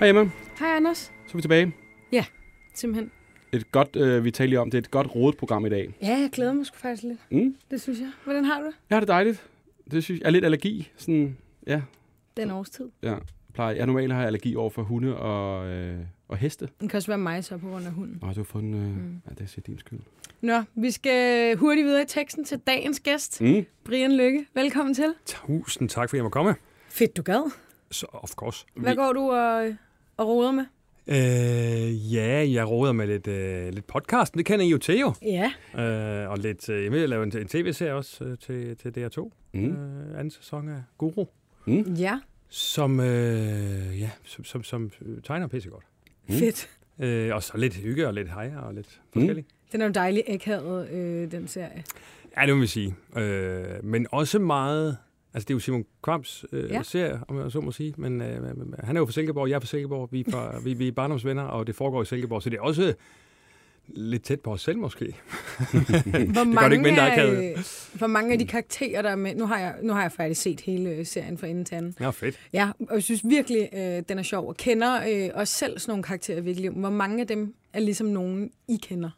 Hej Emma, Hej Anders. så er vi tilbage. Simpelthen. Et godt, øh, vi taler lige om, det er et godt rodet program i dag. Ja, jeg glæder mig sgu faktisk lidt. Mm. Det synes jeg. Hvordan har du det? Jeg har det dejligt. Det synes jeg er lidt allergi. Sådan, ja, Den årstid. ja. Plejer. Jeg normalt har jeg allergi over for hunde og, øh, og heste. Det kan også være mig så på grund af hunden. Nå, du har fået en... Øh, Mm. Ja, det er din skyld. Nå, vi skal hurtigt videre i teksten til dagens gæst. Mm. Brian Lykke, velkommen til. Tusind tak, fordi jeg må komme. Fedt, du gad. Så, of course. Hvad går du og, og roder med? Øh, ja, jeg råder med lidt, øh, lidt podcast. Det kender I jo til jo. Ja. Øh, og lidt, øh, jeg vil lave en, en tv-serie også øh, til, til DR2. Mm. Øh, anden sæson af Guru. Mm. Ja, Som, øh, ja, som, som, som øh, tegner pissegodt. Mm. fedt. Øh, og så lidt hygge og lidt hej og lidt Mm. forskelligt. Den er jo dejlig akavet, øh, den serie. Ja, det må vi sige. Øh, men også meget... Altså, det er jo Simon Kvams øh, Ja. serie, om jeg så må sige. Men øh, han er jo fra Silkeborg, jeg er fra Silkeborg. Vi er, fra, vi, vi er barndomsvenner, og det foregår i Silkeborg. Så det er også lidt tæt på os selv, måske. Hvor gør det ikke mindre af, øh, hvor mange af de karakterer, der er med... Nu har jeg, nu har jeg faktisk set hele øh, serien fra ende til anden. Ja, fedt. Ja, og jeg synes virkelig, øh, den er sjov. Og kender øh, også selv sådan nogle karakterer i virkeligheden. Hvor mange af dem er ligesom nogen, I kender?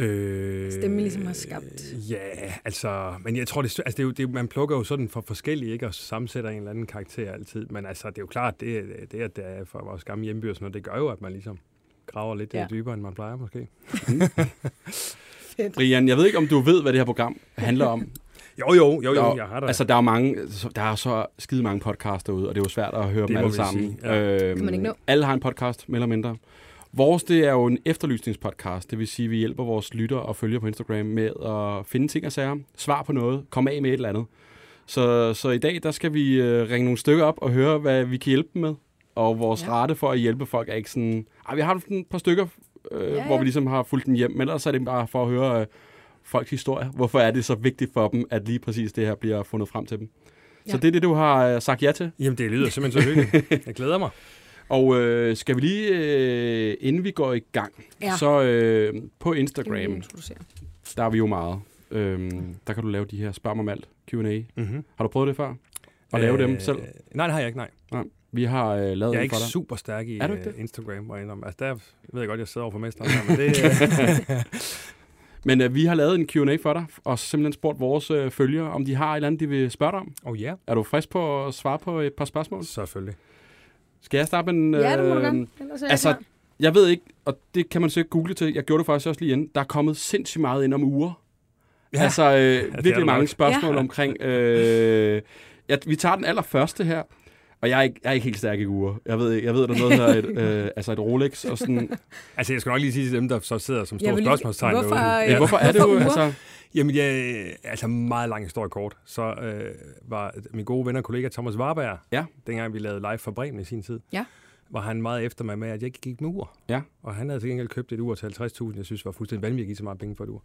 Øh, Stemme ligesom har skabt. Ja, altså, men jeg tror, det, altså, det er jo, det man plukker jo sådan for forskellige, ikke, og sammensætter en eller anden karakter altid. Men altså, det er jo klart, det, det at det er fra vores gamle hjemby og sådan noget, det gør jo, at man ligesom graver lidt Ja. ja. dybere, end man plejer måske. Brian, jeg ved ikke, om du ved, hvad det her program handler om. Jo, jo, jo, Der er jo, jo- jeg har da. Altså, der er, mange, så- der er så skide mange podcasts derude, og det er jo svært at høre Det dem alle sammen. sige, ja. Øhm, Kan man ikke nå. Alle har en podcast, mere eller mindre. Vores, det er jo en efterlysningspodcast. Det vil sige, at vi hjælper vores lyttere og følger på Instagram med at finde ting og sager, svar på noget, komme af med et eller andet. Så, så i dag, der skal vi øh, ringe nogle stykker op og høre, hvad vi kan hjælpe dem med. Og vores Ja. rate for at hjælpe folk er ikke sådan... Ej, vi har haft et par stykker, øh, Ja, ja, ja. hvor vi ligesom har fulgt dem hjem. Men ellers er det bare for at høre øh, folks historie. Hvorfor er det så vigtigt for dem, at lige præcis det her bliver fundet frem til dem? Ja. Så det er det, du har øh, sagt ja til. Jamen, det lyder simpelthen så hyggeligt. Jeg glæder mig. Og øh, skal vi lige, øh, inden vi går i gang, Ja. så øh, på Instagram, der er vi jo meget. Øhm, der kan du lave de her spørg mig om alt Q&A. Mm-hmm. Har du prøvet det før? At lave dem selv? Nej, det har jeg ikke, nej. Vi har øh, lavet Jeg er en ikke for dig. super stærk i Er du ikke øh, det? Instagram. Må jeg indrømme. Altså, der ved jeg godt, jeg sidder over for mesteren her, men det... øh, Men øh, vi har lavet en Q&A for dig, og simpelthen spurgt vores øh, følgere, om de har et eller andet, de vil spørge dig om. oh ja, Er du frisk på at svare på et par spørgsmål? selvfølgelig. Skal jeg starte med en... Ja, det må du øh, gerne. Ellers er jeg altså, klar. Jeg ved ikke, og det kan man sikkert google til. Jeg gjorde det faktisk også lige inden. Der er kommet sindssygt meget ind om uger. Ja. Altså øh, er virkelig mange nok. spørgsmål Ja. ja. omkring... Øh, ja, vi tager den allerførste her. Og jeg er ikke, jeg er ikke helt stærk i uger. Jeg ved, jeg ved der er noget, der hedder et, øh, altså et Rolex og sådan. Altså, jeg skal nok lige sige til dem, der så sidder som store spørgsmålstegn hvorfor, Ja, hvorfor er det jo, altså... Jamen, jeg, altså meget lang historie kort. Så øh, var min gode ven og kollega Thomas Warberg, Ja. dengang vi lavede live for Bremen i sin tid, Ja. var han meget efter mig med, at jeg ikke gik med ur. Ja. Og han havde til gengæld købt et ur til 50.000, jeg synes var fuldstændig vanvittigt at give så meget penge for et ur.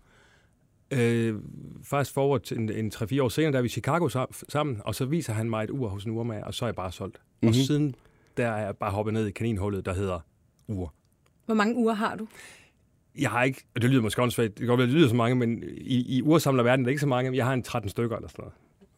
Øh, faktisk forward til en, en 3-4 år senere, der er vi i Chicago sam- sammen, og så viser han mig et ur hos en urmager, og så er jeg bare solgt. Mm-hmm. Og Mhm. siden der er jeg bare hoppet ned i kaninhullet, der hedder ur. Hvor mange uger har du? Jeg har ikke, og det lyder måske åndssvagt, det kan godt være, det lyder så mange, men i, i ursamlerverdenen er det ikke så mange, men jeg har en 13 stykker eller sådan noget.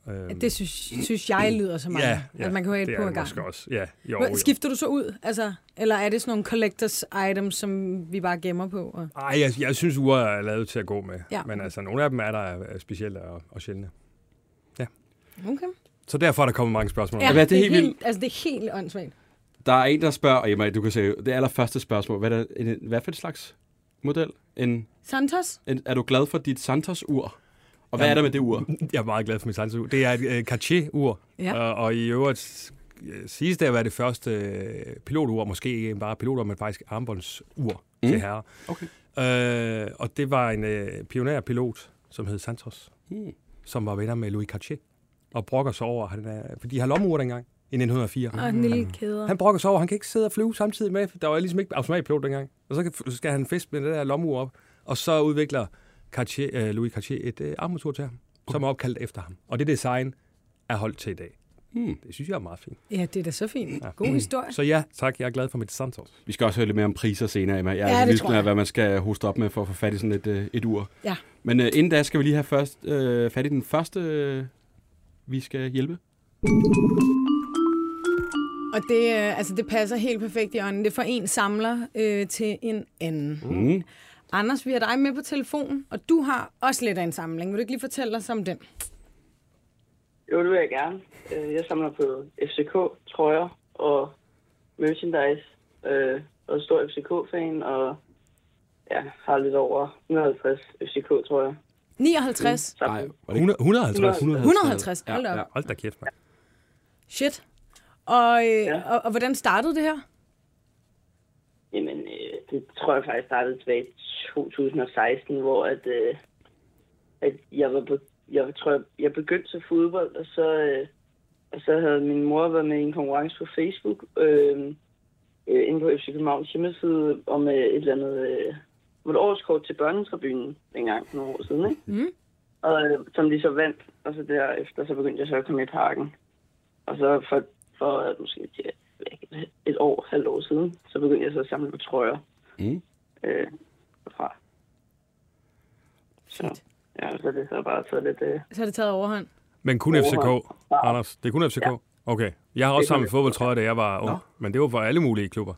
Øhm, Det synes, synes jeg lyder så mange. Ja, ja, at man kan have det et på en det gang. måske også. Ja, jo, Hvor- jo. Skifter du så ud? Altså, eller er det sådan nogle collectors items, som vi bare gemmer på? Og... Ej, jeg, jeg synes, uger er lavet til at gå med. Ja. Men altså, nogle af dem er der er specielle og, og sjældne. Okay. Så derfor er der kommet mange spørgsmål. Ja, hvad er det helt vildt? Altså, det er helt åndssvagt. Der er en, der spørger, Emma, du kan se, det allerførste spørgsmål. Hvad er, det, en, hvad for et slags model? En, Santos? en, er du glad for dit Santos-ur? Og hvad er der med det ur? Jeg er meget glad for mit Santos-ur. Det er et uh, Cartier-ur, Ja. og, og i øvrigt øh, siges det at være det første øh, pilotur, måske ikke bare pilotur, men faktisk armbåndsur mm. Mm. til herrer. Okay. Øh, og det var en øh, pionerpilot, som hed Santos, Hmm. som var venner med Louis Cartier, og brokker sig over, han, er, for de har lommeur dengang, i 1904. Og en lille kæder. Han brokker sig over, han kan ikke sidde og flyve samtidig med, for der var ligesom ikke automatpilot dengang. Og så, kan, så skal han fiske med det der lommeur op, og så udvikler Cartier, øh, Louis Cartier et øh, armmotor til ham, som er opkaldt efter ham. Og det design er holdt til i dag. Hmm. Det synes jeg er meget fint. Ja, det er da så fint. Ja. God historie. Så ja, tak. Jeg er glad for mit Santos. Vi skal også høre lidt mere om priser senere, Emma. Jeg er Ja, lidt af, hvad man skal hoste op med for at få fat i sådan et, øh, et ur. Ja. Men øh, inden da skal vi lige have først, øh, fat i den første, øh, vi skal hjælpe. Og det, øh, altså, det passer helt perfekt i ånden. Det får en samler øh, til en anden. Mm. Anders, vi har dig med på telefonen, og du har også lidt af en samling. Vil du ikke lige fortælle os om den? Jo, det vil jeg gerne. Øh, Jeg samler på FCK-trøjer og merchandise. Øh, og er stor FCK-fan, og ja, har lidt over 150 FCK-trøjer. 59? Nej, var det ikke 100, 150. 150, hold da op. Hold da kæft, mand. Shit. Og, øh, Ja. og, og hvordan startede det her? Det tror jeg faktisk startede tilbage i 2016, hvor at, øh, at jeg var på, jeg tror, jeg, jeg begyndte til fodbold, og så, øh, og så havde min mor været med i en konkurrence på Facebook, øh, øh, inde på FC Københavns hjemmeside, om øh, et eller andet, øh, et årskort til børnetribunen dengang for nogle år siden, ikke? Mm. Og øh, som de så vandt, og så derefter, så begyndte jeg så at komme i parken. Og så for, for måske et år, halvt år siden, så begyndte jeg så at samle på trøjer. Mm. Øh, fra. Så, ja, så det så bare taget lidt... Øh, Så har det taget overhånd. Men kun FCK, Anders. Det er kun FCK? Ja. Okay. Jeg har også er samlet fodboldtrøjer, da jeg var ung. Nå. Men det var for alle mulige klubber.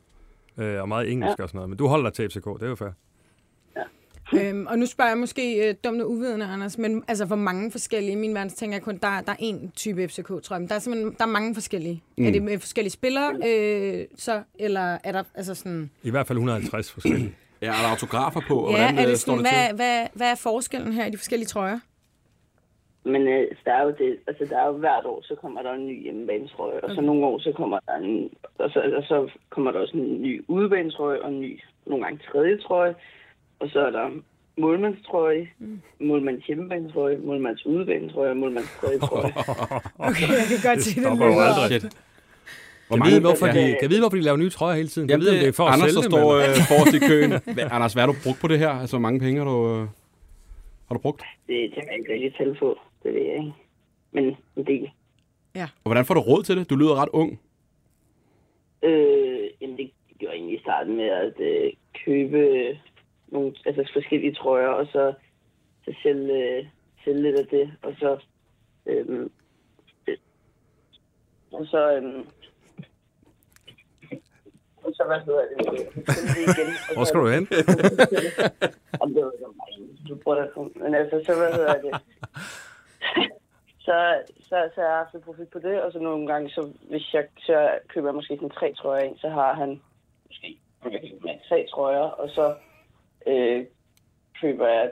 Øh, og meget engelsk og sådan noget. Men du holder dig til FCK, det er jo fair. øhm, og nu spørger jeg måske øh, dumt og uvidende, Anders, men altså hvor mange forskellige, i min verden tænker jeg kun, der, der er én type FCK, tror jeg. Men der er simpelthen der er mange forskellige. Mm. Er det med forskellige spillere, øh, så, eller er der altså sådan... I hvert fald 150 forskellige. Ja, er der autografer på, og Ja, hvordan er øh, det står sådan, det hvad, til? hvad, hvad er forskellen her i de forskellige trøjer? men øh, der er jo det, altså der er jo hvert år, så kommer der en ny hjemmebanetrøje, og så nogle år, så kommer der en, og så, og så kommer der også en ny udebanetrøje, og en ny, nogle gange tredje trøje, og så er der målmandstrøje, mm. målmands hjemmebanetrøje, målmands udebanetrøje og målmands tredje trøje. Okay, jeg kan godt se det. stopper jo aldrig. Shit. Kan vide, hvorfor ja. de, kan vide, hvorfor de laver nye trøjer hele tiden? Kan Jamen, vide, om det, er for at Anders, sælge der dem? står eller? øh, forrest i køen. Anders, hvad har du brugt på det her? Altså, hvor mange penge har du, øh, har du brugt? Det, kan jeg ikke rigtig tælle på, det ved jeg ikke. Men en del. Og hvordan får du råd til det? Du lyder ret ung. Øh, jamen det gjorde jeg egentlig i starten med at øh, købe nogle altså forskellige trøjer, og så, så sælge, øh, sælge lidt af det, og så øh, øh, og så øh, og så hvad hedder det, det igen. og Hvor så- skal du hen? Om det var du bruger det. Men altså, så hvad hedder det? så, så, så har jeg haft profit på det, og så nogle gange, så hvis jeg så køber jeg måske sådan tre trøjer ind, så har han måske tre trøjer, og så øh, køber jeg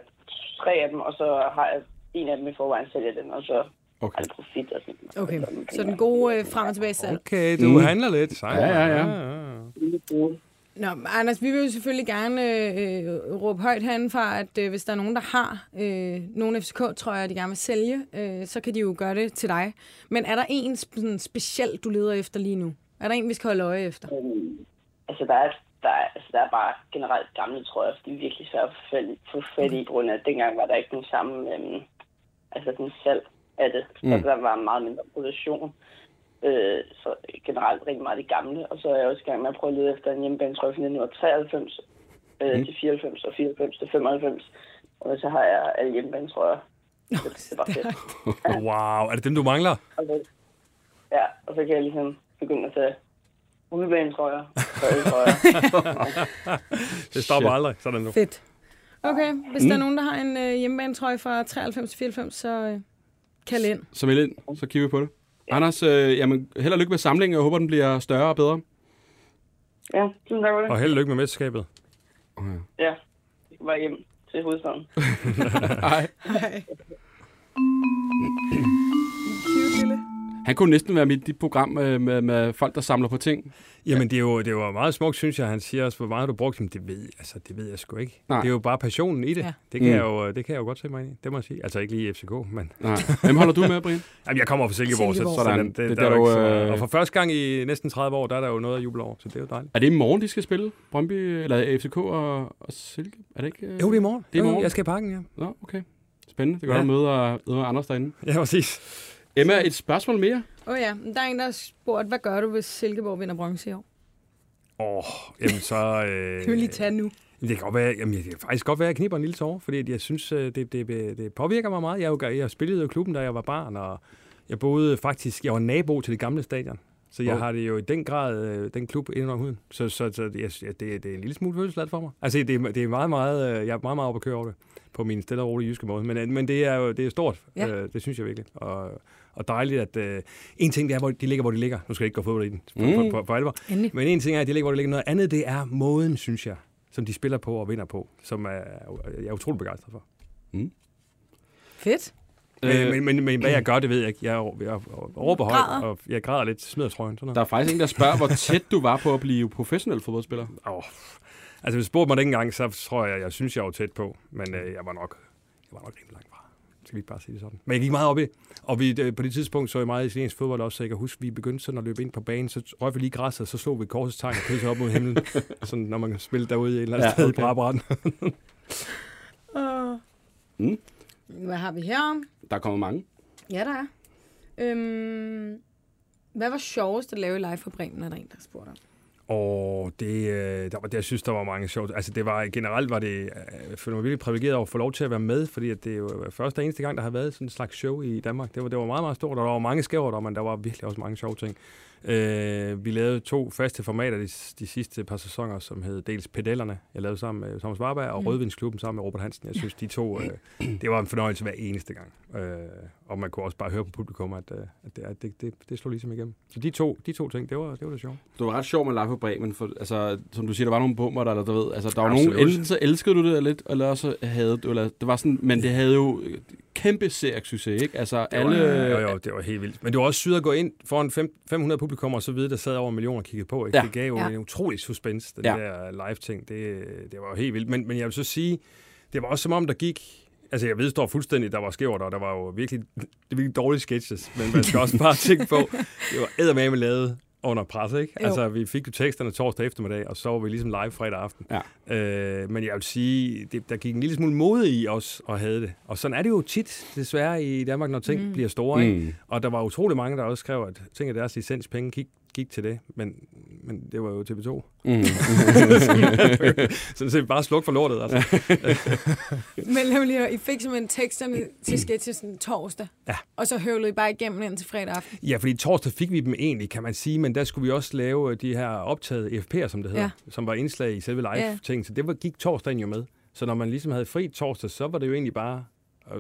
tre af dem, og så har jeg en af dem i forvejen, sælger den, og så Okay. jeg profit og sådan Okay, så den gode øh, frem og tilbage salg. Okay, du Mm. handler lidt. Sejt. Ja, ja, ja. noget. Nå, Anders, vi vil jo selvfølgelig gerne øh, råbe højt herindefra, at øh, hvis der er nogen, der har øh, nogle FCK-trøjer, de gerne vil sælge, øh, så kan de jo gøre det til dig. Men er der en sådan, speciel, du leder efter lige nu? Er der en, vi skal holde øje efter? Øhm, altså, der er, der, er, altså, der er bare generelt gamle trøjer, for de er virkelig svært at få fat- i, på grund af, at dengang var der ikke den samme øhm, altså, den salg af det. Så Mm. der var meget mindre produktion. Øh, så generelt rigtig meget de gamle. Og så er jeg også i gang med at prøve at lede efter en hjemmebanetrøje fra 1993 øh, Mm. til 94 og 94 til 95. Og så har jeg alle hjemmebanetrøjer. Nå, Det, det var fedt. Wow, er det dem, du mangler? Så, ja, og så kan jeg ligesom begynde at tage udebanetrøjer, trøjer. Det stopper Shit. aldrig. Sådan nu. Fedt. Okay, hvis mm. der er nogen, der har en øh, hjemmebanetrøje fra 93 til 94, så øh, kald ind. Så meld ind, så kigger vi på det. Anders, øh, jamen, held og lykke med samlingen. Jeg håber, den bliver større og bedre. Ja, tusind tak for det. Og held og lykke med mesterskabet. Ja, jeg skal bare hjem til hovedstaden. Hej. Hej. Han kunne næsten være mit i dit program med, med, med folk, der samler på ting. Jamen, det er jo, det er jo meget smukt, synes jeg. Han siger også, hvor meget har du brugt. Jamen, det ved, altså, det ved jeg sgu ikke. Nej. Det er jo bare passionen i det. Ja. Det, kan Mm. jeg jo, det kan jeg jo godt se mig ind i. Det må jeg sige. Altså, ikke lige i FCK, men... Nej. Hvem holder du med, Brian? Jamen, jeg kommer fra Silkeborg, Silkeborg. så Sådan. det, Det det, er der der, er jo ikke så, øh, Og for første gang i næsten 30 år, der er der jo noget at juble over, så det er jo dejligt. Er det i morgen, de skal spille? Brøndby, eller FCK og, og Silke? Er det ikke? øh? Jo, det er i morgen. Det er i morgen. Jeg skal i parken, ja. Nå, okay. Spændende. Det kan Ja. ja. møde, møde Anders derinde. Ja, præcis. Emma, et spørgsmål mere? Åh oh, ja, der er en, der har spurgt, hvad gør du, hvis Silkeborg vinder bronze i år? Åh, oh, jamen så... Øh, Det vil lige tage nu. Det kan, godt være, jamen, det kan faktisk godt være, at jeg kniber en lille tår, fordi jeg synes, øh, det, det, det påvirker mig meget. Jeg, er jo, jeg spillede jo i klubben, da jeg var barn, og jeg boede faktisk, jeg var nabo til det gamle stadion. Så jeg Wow. har det jo i den grad, øh, den klub ind under huden. Så, så, så det, jeg, det, det er en lille smule følelsesladet for mig. Altså, det, er- det er meget, meget, øh, jeg er meget, meget oppe at køre over det på min stille og rolige jyske måde. Men, men det er jo det er stort. Ja. Øh, det synes jeg virkelig. Og, og dejligt, at øh, en ting det er, hvor de ligger, hvor de ligger. Nu skal jeg ikke gå fodbold i den for, Mm. for, for, for alvor. Endelig. Men en ting er, at de ligger, hvor de ligger. Noget andet, det er måden, synes jeg, som de spiller på og vinder på, som er, jeg er utrolig begejstret for. Fedt. Men, Øh, men, men, men hvad jeg gør, det ved jeg ikke. Jeg, er- jeg, højt, Græder. og jeg græder lidt, smider trøjen. Sådan noget. Der er faktisk en, der spørger, hvor tæt du var på at blive professionel fodboldspiller. Oh. Altså, hvis du spurgte mig den engang, så tror jeg, jeg synes, jeg var tæt på. Men øh, jeg var nok, jeg var nok rimelig langt fra. Skal vi ikke bare sige det sådan? Men jeg gik meget op i det. Og vi, øh, på det tidspunkt så jeg meget italiensk fodbold også, så jeg kan huske, vi begyndte sådan at løbe ind på banen, så røg vi lige græsset, så slog vi korsets tegn og kyssede op mod himlen. sådan, når man spiller derude i et eller andet Ja, ja, sted okay. i Brabrand. Uh. Mm. Hvad har vi her? Der kommer mange. Ja, der er. Øhm, hvad var sjovest at lave i live for Bremen, er der en, der spurgte om? Og det, øh, der var, det, jeg synes, der var mange sjovt. Altså, det var, generelt var det, øh, jeg føler mig virkelig privilegeret over at få lov til at være med, fordi at det er jo øh, første og eneste gang, der har været sådan en slags show i Danmark. Det var, det var meget, meget stort, og der var mange skæver der, men der var virkelig også mange sjove ting. Øh, vi lavede to faste formater de, de sidste par sæsoner, som hed dels Pedellerne, jeg lavede sammen med Thomas Warberg, og Mm. Rødvinsklubben sammen med Robert Hansen. Jeg synes, de to, øh, det var en fornøjelse hver eneste gang. Øh, og man kunne også bare høre på publikum, at, øh, at det, at det, det, det slog ligesom igennem. Så de to, de to ting, det var det, var det sjovt. Det var ret sjovt med live på Bremen, for altså, som du siger, der var nogle bummer, der, der, du ved, altså, der var Absolut. nogle, enten så elskede du det lidt, eller også havde du, eller det var sådan, men det havde jo kæmpe succes, ikke? Altså, Det var, alle... jo, jo, det var helt vildt. Men det var også sygt at gå ind foran fem, 500 publikum og så videre, der sad over en million og kiggede på. Ikke? Ja. Det gav jo Ja. en utrolig suspense, den Ja. der live-ting. Det, det var jo helt vildt. Men, men jeg vil så sige, det var også som om, der gik... Altså, jeg vedstår fuldstændig, der var skævt, og der var jo virkelig, det var virkelig dårlige sketches. Men man skal også bare tænke på, det var eddermame lavet under pres, ikke? Jo. Altså, vi fik jo teksterne torsdag eftermiddag, og så var vi ligesom live fredag aften. Ja. Øh, men jeg vil sige, det, der gik en lille smule mode i os at have det. Og sådan er det jo tit, desværre, i Danmark, når ting Mm. bliver store, ikke? Mm. Og der var utrolig mange, der også skrev, at ting af deres licenspenge gik, gik til det, men, men det var jo TV2. Mm. så det bare sluk for lortet, altså. Men lad mig lige høre, I fik simpelthen teksterne til sketchen torsdag, Ja. og så høvlede I bare igennem ind til fredag aften. Ja, fordi torsdag fik vi dem egentlig, kan man sige, men der skulle vi også lave øh, de her optaget FP'er, som det hedder, Ja. ja. som var indslag i selve Ja. live-ting, så det var, gik torsdagen jo med. Så når man ligesom havde fri torsdag, så var det jo egentlig bare,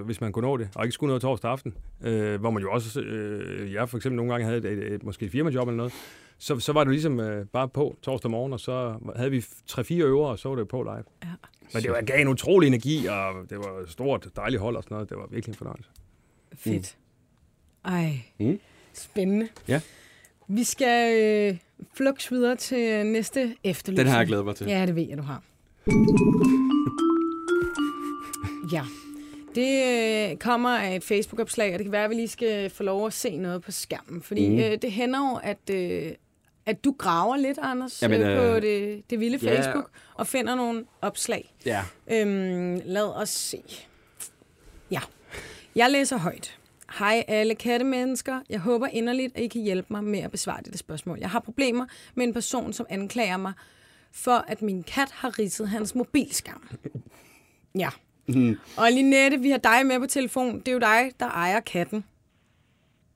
hvis man kunne nå det, og ikke skulle noget torsdag aften, øh, hvor man jo også, øh, jeg for eksempel nogle gange havde et, et, et måske et firmajob eller noget, så, så var det ligesom øh, bare på torsdag morgen, og så havde vi 3-4 øver, og så var det på live. Ja. Men det var, gav en utrolig energi, og det var et stort, dejligt hold og sådan noget. Det var virkelig en fornøjelse. Fedt. Ej, Mm. spændende. Ja. Vi skal øh, flux videre til næste efterlysning. Den har jeg glædet mig til. Ja, det ved jeg, du har. Ja. Det øh, kommer af et Facebook-opslag, og det kan være, at vi lige skal få lov at se noget på skærmen. Fordi Mm. øh, det hænder jo, at, øh, at du graver lidt, Anders, Jamen, øh, øh, på det, det vilde ja. Facebook, og finder nogle opslag. Ja. Øhm, lad os se. Ja. Jeg læser højt. Hej alle kattemennesker. Jeg håber inderligt, at I kan hjælpe mig med at besvare dette spørgsmål. Jeg har problemer med en person, som anklager mig for, at min kat har ridset hans mobilskærm. Ja. Mm. Og Linette, vi har dig med på telefon. Det er jo dig, der ejer katten.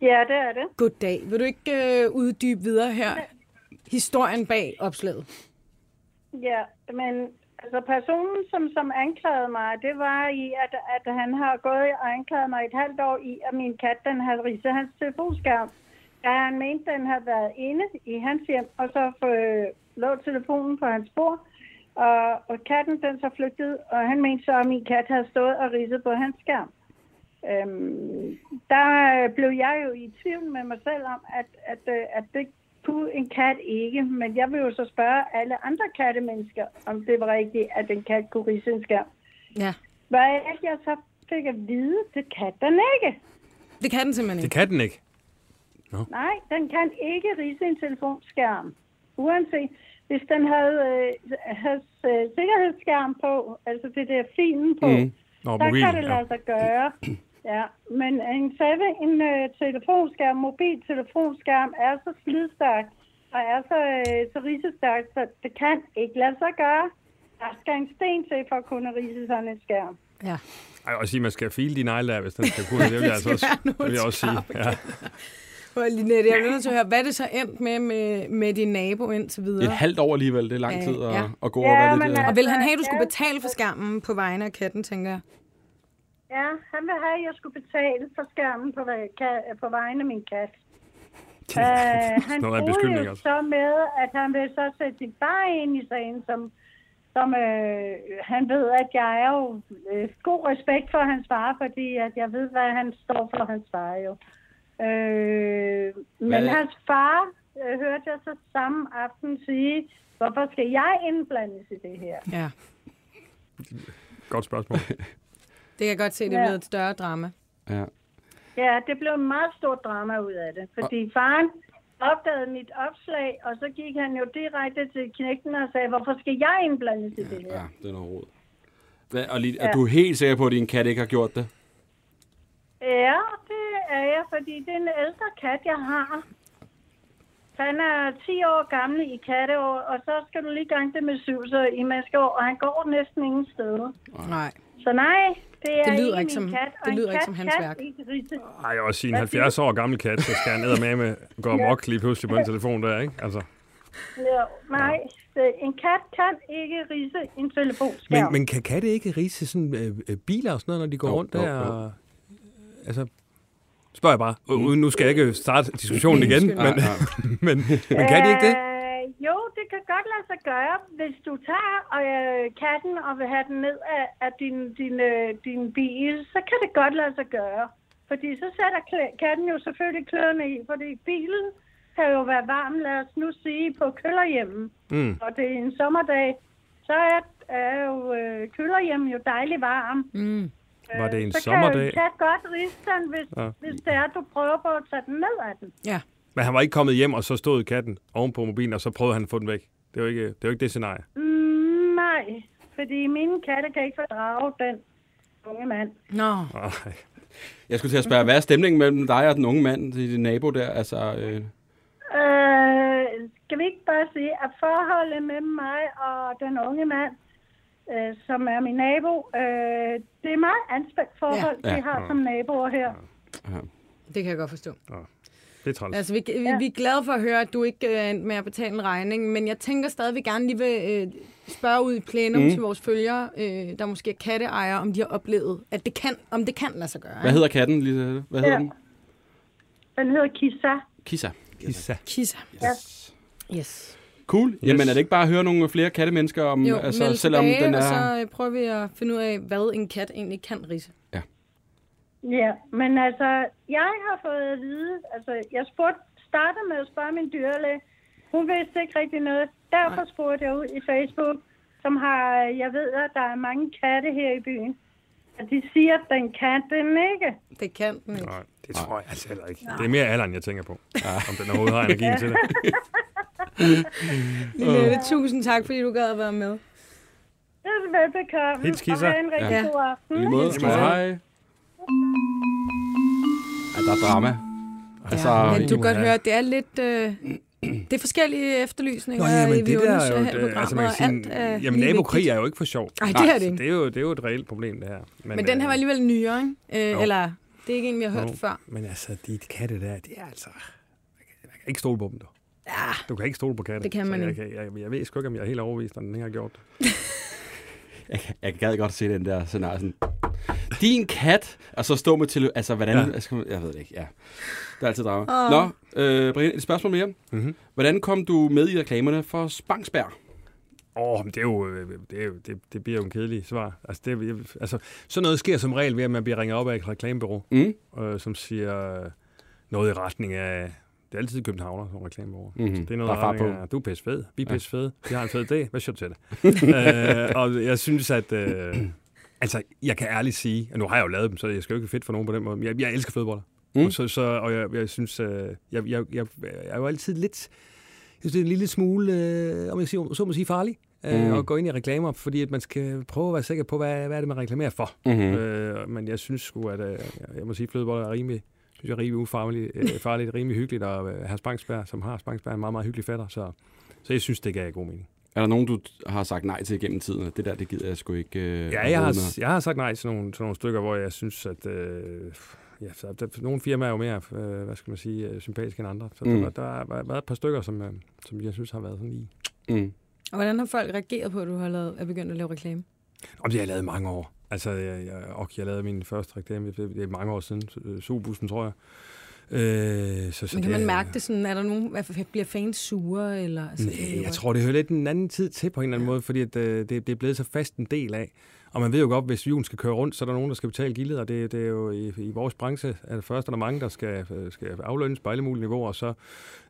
Ja, det er det. Goddag. Vil du ikke øh, uddybe videre her historien bag opslaget? Ja, men altså personen, som, som anklagede mig, det var i, at, at han har gået og anklaget mig et halvt år i, at min kat, den har ridset hans telefonskærm. Da han mente, den havde været inde i hans hjem, og så øh, lå telefonen på hans bord. Og, og katten, den så flygtede, og han mente så, at min kat havde stået og ridset på hans skærm. Øhm, der øh, blev jeg jo i tvivl med mig selv om, at, at, øh, at det kunne en kat ikke. Men jeg vil jo så spørge alle andre kattemennesker, om det var rigtigt, at en kat kunne ridse en skærm. Ja. Hvad er det, jeg så fik at vide, det kan den ikke. Det kan den simpelthen Det ikke. kan den ikke. Nej, den kan ikke rise en telefonskærm. Uanset, hvis den havde, øh, havde øh, sikkerhedsskærm på, altså det der filmen på, Mm. Nå, mobil, kan det ja. lade sig gøre. Ja, men en, en øh, telefonskærm, mobiltelefonskærm, er så slidstærk og er så, øh, så risestærk, så det kan ikke lade sig gøre. Der skal en sten til for at kunne rise sådan en skærm. Ja. Ej, og sige, man skal file de negle der, hvis den skal kunne. Det vil jeg, altså også, det vil jeg også sige. Ja. Linette, jeg bliver nødt til at høre, hvad er det så endt med med, med din nabo indtil videre? Et halvt år alligevel, det er lang Ja, tid at, ja. at gå Ja, og være men lidt... øh, altså- Og vil han have, at du skulle Ja. betale for skærmen på vegne af katten, tænker jeg? Ja, han vil have, at jeg skulle betale for skærmen på, på vegne af min kat. Uh, han noget af jo også. så med, at han vil så sætte sit far ind i sagen, som, som øh, han ved, at jeg er jo øh, god respekt for hans far, fordi at jeg ved, hvad han står for, hans far jo. Øh, men Hvad- hans far øh, hørte jeg så samme aften sige, hvorfor skal jeg indblandes i det her? Ja. Godt spørgsmål. Det kan jeg godt se, det Ja. et større drama. Ja. Ja, det blev en meget stort drama ud af det, fordi faren opdagede mit opslag, og så gik han jo direkte til knægten og sagde, hvorfor skal jeg indblandes i det her? ja, det er noget råd. Hvad, og lige, er du helt sikker på, at din kat ikke har gjort det? Ja, det er jeg, fordi det er en ældre kat, jeg har. Han er 10 år gammel i katteår, og så skal du lige gange det med syv, så i menneskeår, og han går næsten ingen steder. Nej. Så nej, det er Det lyder ikke som- kat, og det lyder en ikke kat som hans værk. ikke risse. Ej, jeg vil også sige, en Hvad siger 70 år gammel kat, så skal han ned med med gå amok lige pludselig på en telefon der, ikke? Altså. Ja, nej, en kat kan ikke risse en telefonskærm. Men, men kan katte ikke rise sådan øh, øh, biler og sådan noget, når de går Jo, rundt jo, der? jo. Altså, spørger jeg bare. Mm. Uden, nu skal jeg ikke starte diskussionen igen, Undskyld. men, Nej, nej. men, men kan det ikke det? Øh, jo, det kan godt lade sig gøre, hvis du tager øh, katten og vil have den ned af, af din, din, øh, din bil, så kan det godt lade sig gøre. Fordi så sætter katten jo selvfølgelig kløerne i, fordi bilen kan jo være varm, lad os nu sige, på kølerhjemmen. Mm. Og det er en sommerdag, så er, er jo øh, kølerhjemmen jo dejligt varm. Mm. Var det en så sommerdag? kan jo en kat godt riste den, hvis, Ja. hvis det er, du prøver på at tage den ned af den. Ja. Men han var ikke kommet hjem, og så stod katten oven på mobilen, og så prøvede han at få den væk. Det er jo ikke det, jo ikke det scenarie. Mm, nej, fordi mine katte kan ikke fordrage den unge mand. Nå. Ej. Jeg skulle til at spørge, hvad er stemningen mellem dig og den unge mand, din nabo der? Altså, øh, Øh, skal vi ikke bare sige, at forholdet mellem mig og den unge mand, øh, som er min nabo, øh, det er et meget anspændt forhold, Ja. ja. Ja. vi har som naboer her. Det kan jeg godt forstå. Det er træls. Altså, vi, vi, vi er glade for at høre, at du ikke øh, er endt med at betale en regning, men jeg tænker stadig, at vi gerne lige vil øh, spørge ud i plenum mm. til vores følgere, øh, der måske er katteejere, om de har oplevet, at det kan, om det kan lade sig gøre. hvad hedder katten? Lise? Hvad hedder Ja. den? Den hedder Kissa. Kissa. Kissa. Kissa. Yes. Yes. Cool. Jamen, er det ikke bare at høre nogle flere kattemennesker om, Jo, altså, meld selvom tilbage, den er... og så øh, prøver vi at finde ud af, hvad en kat egentlig kan risse. Ja, men altså, jeg har fået at vide, altså, jeg spurgte, startede med at spørge min dyrlæge. Hun vidste ikke rigtig noget. Derfor spurgte jeg ud i Facebook, som har, jeg ved, at der er mange katte her i byen. Og de siger, at den kan den ikke. Det kan den ikke. Nej, det tror jeg altså heller ikke. Det er mere alderen, jeg tænker på. Om den overhovedet har energien til det. Lille, tusind tak, fordi du gad at være med. Det er velbekomme. Hils, Kissa. Og have en rigtig Ja. god aften. I måde. Hej. Ja, der er drama. Altså, Ja, men du kan I godt høre, at det er lidt... Øh, det er forskellige efterlysninger, Nå, jamen, vi det der er undersøger jo, i det, altså man kan og alt er sige, jamen nabokrig vigtigt. er jo ikke for sjov. Ej, det er det Så ikke. det er jo, det er jo et reelt problem, det her. Men den her var øh, alligevel nyere, ikke? Øh, Jo. eller, det er ikke en, vi har hørt jo, før. Men altså, de katte der, de er altså... Man kan, man kan ikke stole på dem, du. Ja, Du kan ikke stole på katte. Det kan man jeg, ikke. kan- Jeg, jeg, ved sgu ikke, om jeg er helt overbevist, om den ikke har gjort det. jeg, jeg gad godt se den der scenarie. Sådan, Din kat, og så stå med til... Altså, hvordan... Ja. Altså, jeg ved det ikke, ja. Det er altid drama. Oh. Nå, øh, Brian, et spørgsmål mere. Mhm. Hvordan kom du med i reklamerne for Spangsberg? Åh, men det er jo, det, er jo det, det bliver jo en kedelig svar. Altså, det, altså, sådan noget sker som regel ved, at man bliver ringet op af et reklamebureau, Mm? øh, som siger noget i retning af... Det er altid københavner som reklamebureau. Mhm. Det er noget Der er på. af, du er pisse fed, vi er pisse fede, vi har en fed dag, hvad siger du til det? øh, og jeg synes, at... Øh, altså, jeg kan ærligt sige, og nu har jeg jo lavet dem, så jeg skal jo ikke fedt for nogen på den måde, men jeg, jeg elsker fodbold. Mm. Mm. Så, så, og jeg, jeg synes, øh, jeg, jeg, jeg, jeg er jo altid lidt... Jeg synes, det er en lille smule, øh, om jeg siger, så må sige, farlig øh, Mm. at gå ind i reklamer, fordi at man skal prøve at være sikker på, hvad, hvad er det, man reklamerer for. Mm-hmm. Øh, men jeg synes sgu, at øh, jeg må sige, at flødeboller er rimelig, synes jeg er rimelig ufarligt, øh, farligt, rimelig hyggeligt, og øh, herr Spangsberg, som har Spangsberg, er en meget, meget hyggelig fatter, så, så jeg synes, det gav god mening. Er der nogen, du har sagt nej til gennem tiden? Det der, det gider jeg sgu ikke... Øh, Ja, jeg har, med? jeg har sagt nej til nogle, til nogle stykker, hvor jeg synes, at... Øh, ja, så der, nogle firmaer er jo mere, øh, hvad skal man sige, øh, sympatiske end andre. Så Mm. der, der har været et par stykker, som, øh, som jeg synes har været sådan i. Mm. Og hvordan har folk reageret på, at du har lavet, er begyndt at lave reklame? Om det har jeg lavet i mange år. Altså, jeg, jeg, og jeg lavede min første reklame, det, er mange år siden, øh, Subussen, tror jeg. Øh, så, så Men kan det, man mærke det sådan, er der nogen, bliver fans sure? Eller, altså, Nej, jeg tror, det hører lidt en anden tid til på en eller anden måde, fordi at, øh, det, det er blevet så fast en del af. Og man ved jo godt, hvis hjul skal køre rundt, så er der nogen, der skal betale gildet, og det, det er jo i, i vores branche, er det først er der mange, der skal, øh, skal aflønnes på alle mulige niveauer, og så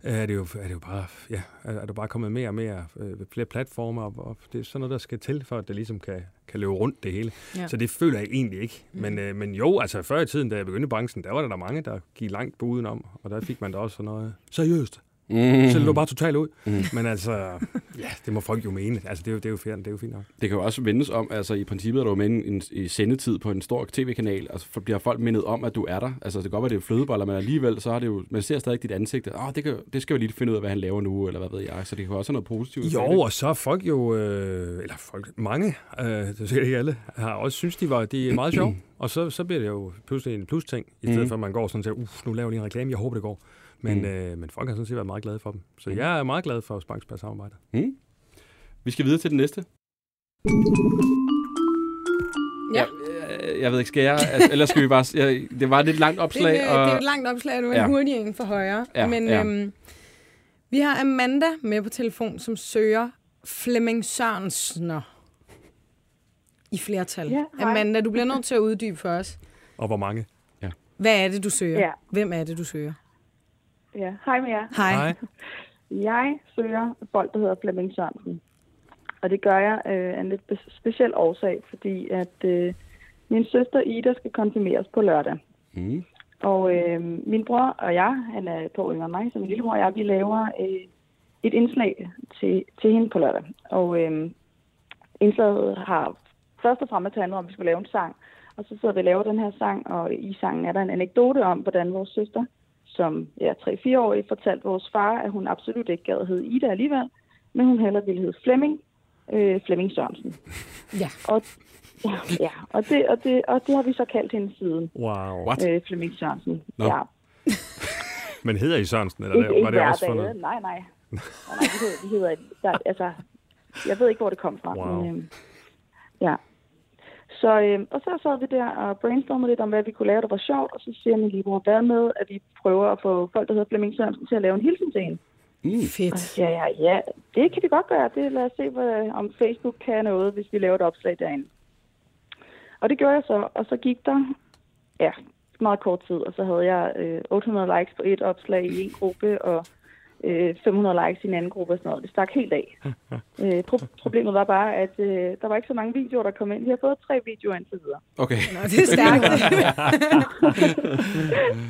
er det jo, er det jo bare, ja, er der bare kommet mere og mere, øh, flere platformer, og, og det er sådan noget, der skal til, for at det ligesom kan, kan løbe rundt det hele. Ja. Så det føler jeg egentlig ikke. Mm. Men, øh, men jo, altså før i tiden, da jeg begyndte i branchen, der var der, der mange, der gik langt på udenom, og der fik man da også sådan noget, seriøst, Mm. så det lå bare totalt ud. Mm. Men altså, ja, det må folk jo mene. Altså, det er jo, det er jo, fint, det er jo fint nok. Det kan jo også vendes om, altså i princippet er du med i, en, i sendetid på en stor tv-kanal, altså for, bliver folk mindet om, at du er der. Altså det kan godt være, det er flødeboller, men alligevel, så har det jo, man ser stadig dit ansigt. Åh, oh, det, kan, det skal vi lige finde ud af, hvad han laver nu, eller hvad ved jeg. Så det kan jo også have noget positivt. Jo, og så er folk jo, øh, eller folk, mange, øh, det er sikkert ikke alle, har også synes, de var de er meget sjove. Og så, så bliver det jo pludselig en plus-ting, i stedet mm. for at man går sådan og siger, uff, nu laver jeg lige en reklame, jeg håber det går. Men, mm. øh, men folk har sådan set været meget glade for dem. Så Mhm. jeg er meget glad for Spangsbergs samarbejde. Mm. Vi skal videre til den næste. Ja. Jeg, jeg ved ikke, skal jeg? Altså, eller skal vi bare... Jeg, det var et lidt langt Det, opslag. er, og, det er et langt opslag, du er Ja. ja. hurtig en for højre. Ja, Men ja. Øhm, vi har Amanda med på telefon, som søger Flemming Sørensner i flertal. Ja, hej. Amanda, du bliver nødt til at uddybe for os. Og hvor mange? Hvad er det, du søger? Ja. Hvem er det, du søger? Ja, hej med jer. Hej. Jeg søger folk, der hedder Flemming Sørensen. Og det gør jeg øh, af en lidt speciel årsag, fordi at øh, min søster Ida skal konfirmeres på lørdag. Mm. Og øh, min bror og jeg, han er år yngre end mig, så min lillebror og jeg, vi laver øh, et indslag til, til hende på lørdag. Og øh, indslaget har først og fremmest handlet om, at vi skulle lave en sang. Og så sidder vi og laver den her sang, og i sangen er der en anekdote om, hvordan vores søster, som ja, 3-4-årig, fortalte vores far, at hun absolut ikke gad hedde Ida alligevel, men hun hellere ville hedde Flemming, øh, Flemming Sørensen. Ja. Og, ja, ja og, det, og, det, og det har vi så kaldt hende siden, Wow. What? øh, Flemming Sørensen. Nå. Ja. Men hedder I Sørensen, eller Ikke, var ikke det også for noget? Nej, nej. nej, nej vi hedder, vi hedder der, altså, jeg ved ikke, hvor det kom fra. Wow. Men, øhm, ja. Så, øhm, og så sad vi der og brainstormede lidt om, hvad vi kunne lave, der var sjovt. Og så siger min lillebror, hvad med, at vi prøver at få folk, der hedder Flemming Sørensen, til at lave en hilsen til hende. Mm. Og så Fedt. siger jeg, ja, det kan vi godt gøre. Det, lad os se, hvad, om Facebook kan noget, hvis vi laver et opslag derinde. Og det gjorde jeg så, og så gik der ja, meget kort tid, og så havde jeg øh, 800 likes på et opslag i en gruppe, og øh, 500 likes i en anden gruppe og sådan noget. Det stak helt af. øh, pro- problemet var bare, at øh, der var ikke så mange videoer, der kom ind. Vi har fået tre videoer indtil videre. Okay. Nå, det er stærkt.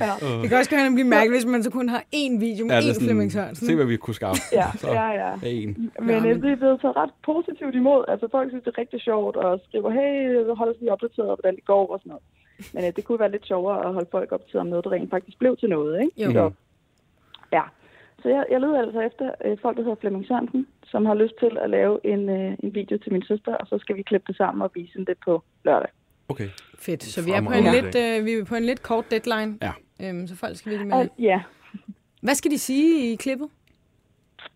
Ja, det kan også det bliver mærkeligt, hvis man så kun har én video med Ja, det én Flemming Sørensen. Se, hvad vi kunne skaffe. ja, Så ja. ja. en. Men Ja, øh, det er blevet taget ret positivt imod. Altså folk synes, det er rigtig sjovt og skriver, hey, hold os lige opdateret, hvordan det går og sådan noget. Men øh, det kunne være lidt sjovere at holde folk opdateret om noget, der rent faktisk blev til noget, ikke? Jo. Så. Så jeg, jeg leder altså efter øh, folk, der hedder Flemming Sørensen, som har lyst til at lave en, øh, en video til min søster, og så skal vi klippe det sammen og vise det på lørdag. Okay. Fedt. Så vi er på en, lidt, øh, vi er på en lidt kort deadline. Ja. Øhm, så folk skal virkelig med. Og, ja, Hvad skal de sige i klippet?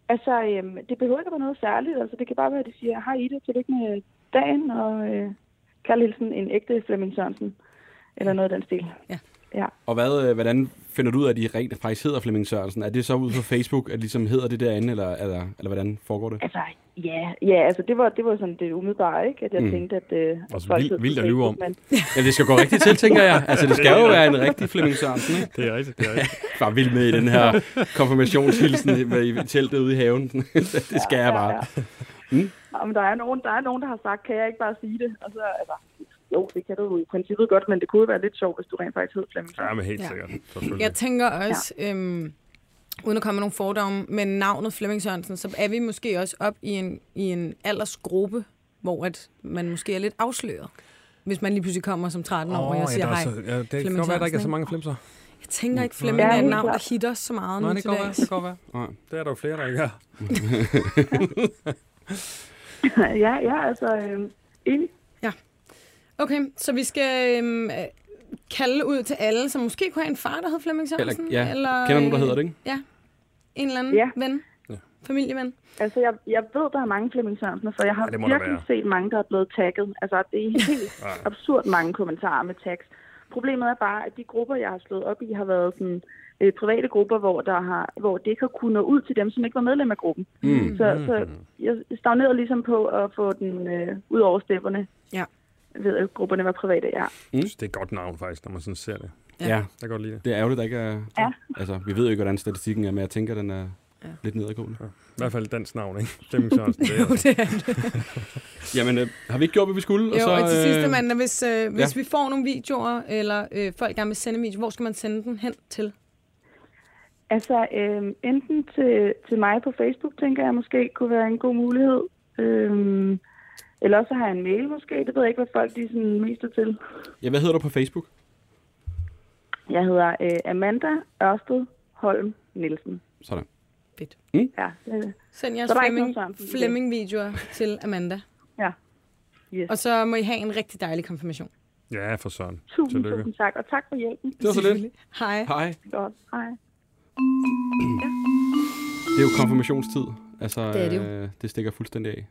altså øhm, det behøver ikke at være noget særligt. Altså det kan bare være, at de siger, hej Ida, tillykke med dagen, og øh, kald hilsen en ægte Flemming Sørensen, eller noget af den stil. Ja. Ja. Og hvad, øh, hvordan finder du ud af, at de rent faktisk hedder Flemming Sørensen? Er det så ud på Facebook, at ligesom hedder det derinde, eller, eller, eller hvordan foregår det? Altså, ja, ja altså det var, det var sådan det umiddelbare, ikke? At jeg Mm. mm. tænkte, at... Øh, folk vildt- vildt at lyve om. Men, Ja, det skal gå rigtigt til, tænker jeg. Altså, det skal jo være en rigtig Flemming Sørensen, ikke? Det er rigtigt, det er rigtigt. Bare vild med i den her konfirmationshilsen med i teltet ude i haven. det skal jeg bare. Ja. Nå, men der er, nogen, der er nogen, der har sagt, kan jeg ikke bare sige det? Og så, altså, jo, det kan du jo i princippet godt, men det kunne være lidt sjovt, hvis du rent faktisk hed Flemming. Ja, men helt Ja. sikkert. Jeg tænker også, ja. øhm, uden at komme med nogle fordomme, med navnet Flemming Sørensen, så er vi måske også op i en, i en aldersgruppe, hvor at man måske er lidt afsløret. Hvis man lige pludselig kommer som 13 år, og jeg siger er hej. så, ja, det kan Flemming godt være, der ikke er så mange flimser. Jeg tænker ikke, Flemming Ja, er et navn, der hitter så meget Nej, nu det kan godt være. Det kan være. Nej. Det er der jo flere, der ikke er. ja, ja, altså, øh, enig. Okay, så vi skal øhm, øh, kalde ud til alle, som måske kunne have en far, der hed Flemming Sørensen? Eller- ja. eller, Kender du nogen, der hedder det, ikke? Ja. En eller anden Ja. ven? Ja. Familieven? Altså, jeg, jeg ved, der er mange Flemming Sørensen, for jeg har Ja, virkelig set mange, der er blevet tagget. Altså, det er helt absurd mange kommentarer med tags. Problemet er bare, at de grupper, jeg har slået op i, har været sådan øh, private grupper, hvor, der har, hvor det ikke har kunnet nå ud til dem, som ikke var medlem af gruppen. Mm. Så, så jeg stagnerede ligesom på at få den øh, ud over stepperne. Ja. Ved at grupperne var private, ja. Jeg synes, det er et godt navn, faktisk, når man sådan ser det. Ja. ja. Jeg kan godt lide det. Det er ærgerligt, der ikke er... Ja. Altså, vi ved jo ikke, hvordan statistikken er, men jeg tænker, den er Ja. lidt nedadgående. I hvert fald dansk navn, ikke? Flemming Sørensen. Det er, Jo, det er det. Jamen, øh, har vi ikke gjort, hvad vi skulle? Jo, og til sidste øh, mandag, hvis, øh, hvis ja. vi får nogle videoer, eller øh, folk gerne vil sende en video, hvor skal man sende den hen til? Altså, øh, enten til, til mig på Facebook, tænker jeg måske, kunne være en god mulighed. Øh, eller også har jeg en mail måske. Det ved jeg ikke, hvad folk de sådan mest er til. Ja, hvad hedder du på Facebook? Jeg hedder øh, Amanda Ørsted Holm Nielsen. Sådan. Fedt. Ja, det, Send jeres Så er Flemming. Flemming-videoer til Amanda. ja. Yes. Og så må I have en rigtig dejlig konfirmation. ja, for søren. Tusind, Tillykke. tusind tak, og tak for hjælpen. Det var så lidt. Hej. Hej. Godt. Hej. Det er jo konfirmationstid. Altså, Det er det jo. Øh, det stikker fuldstændig af.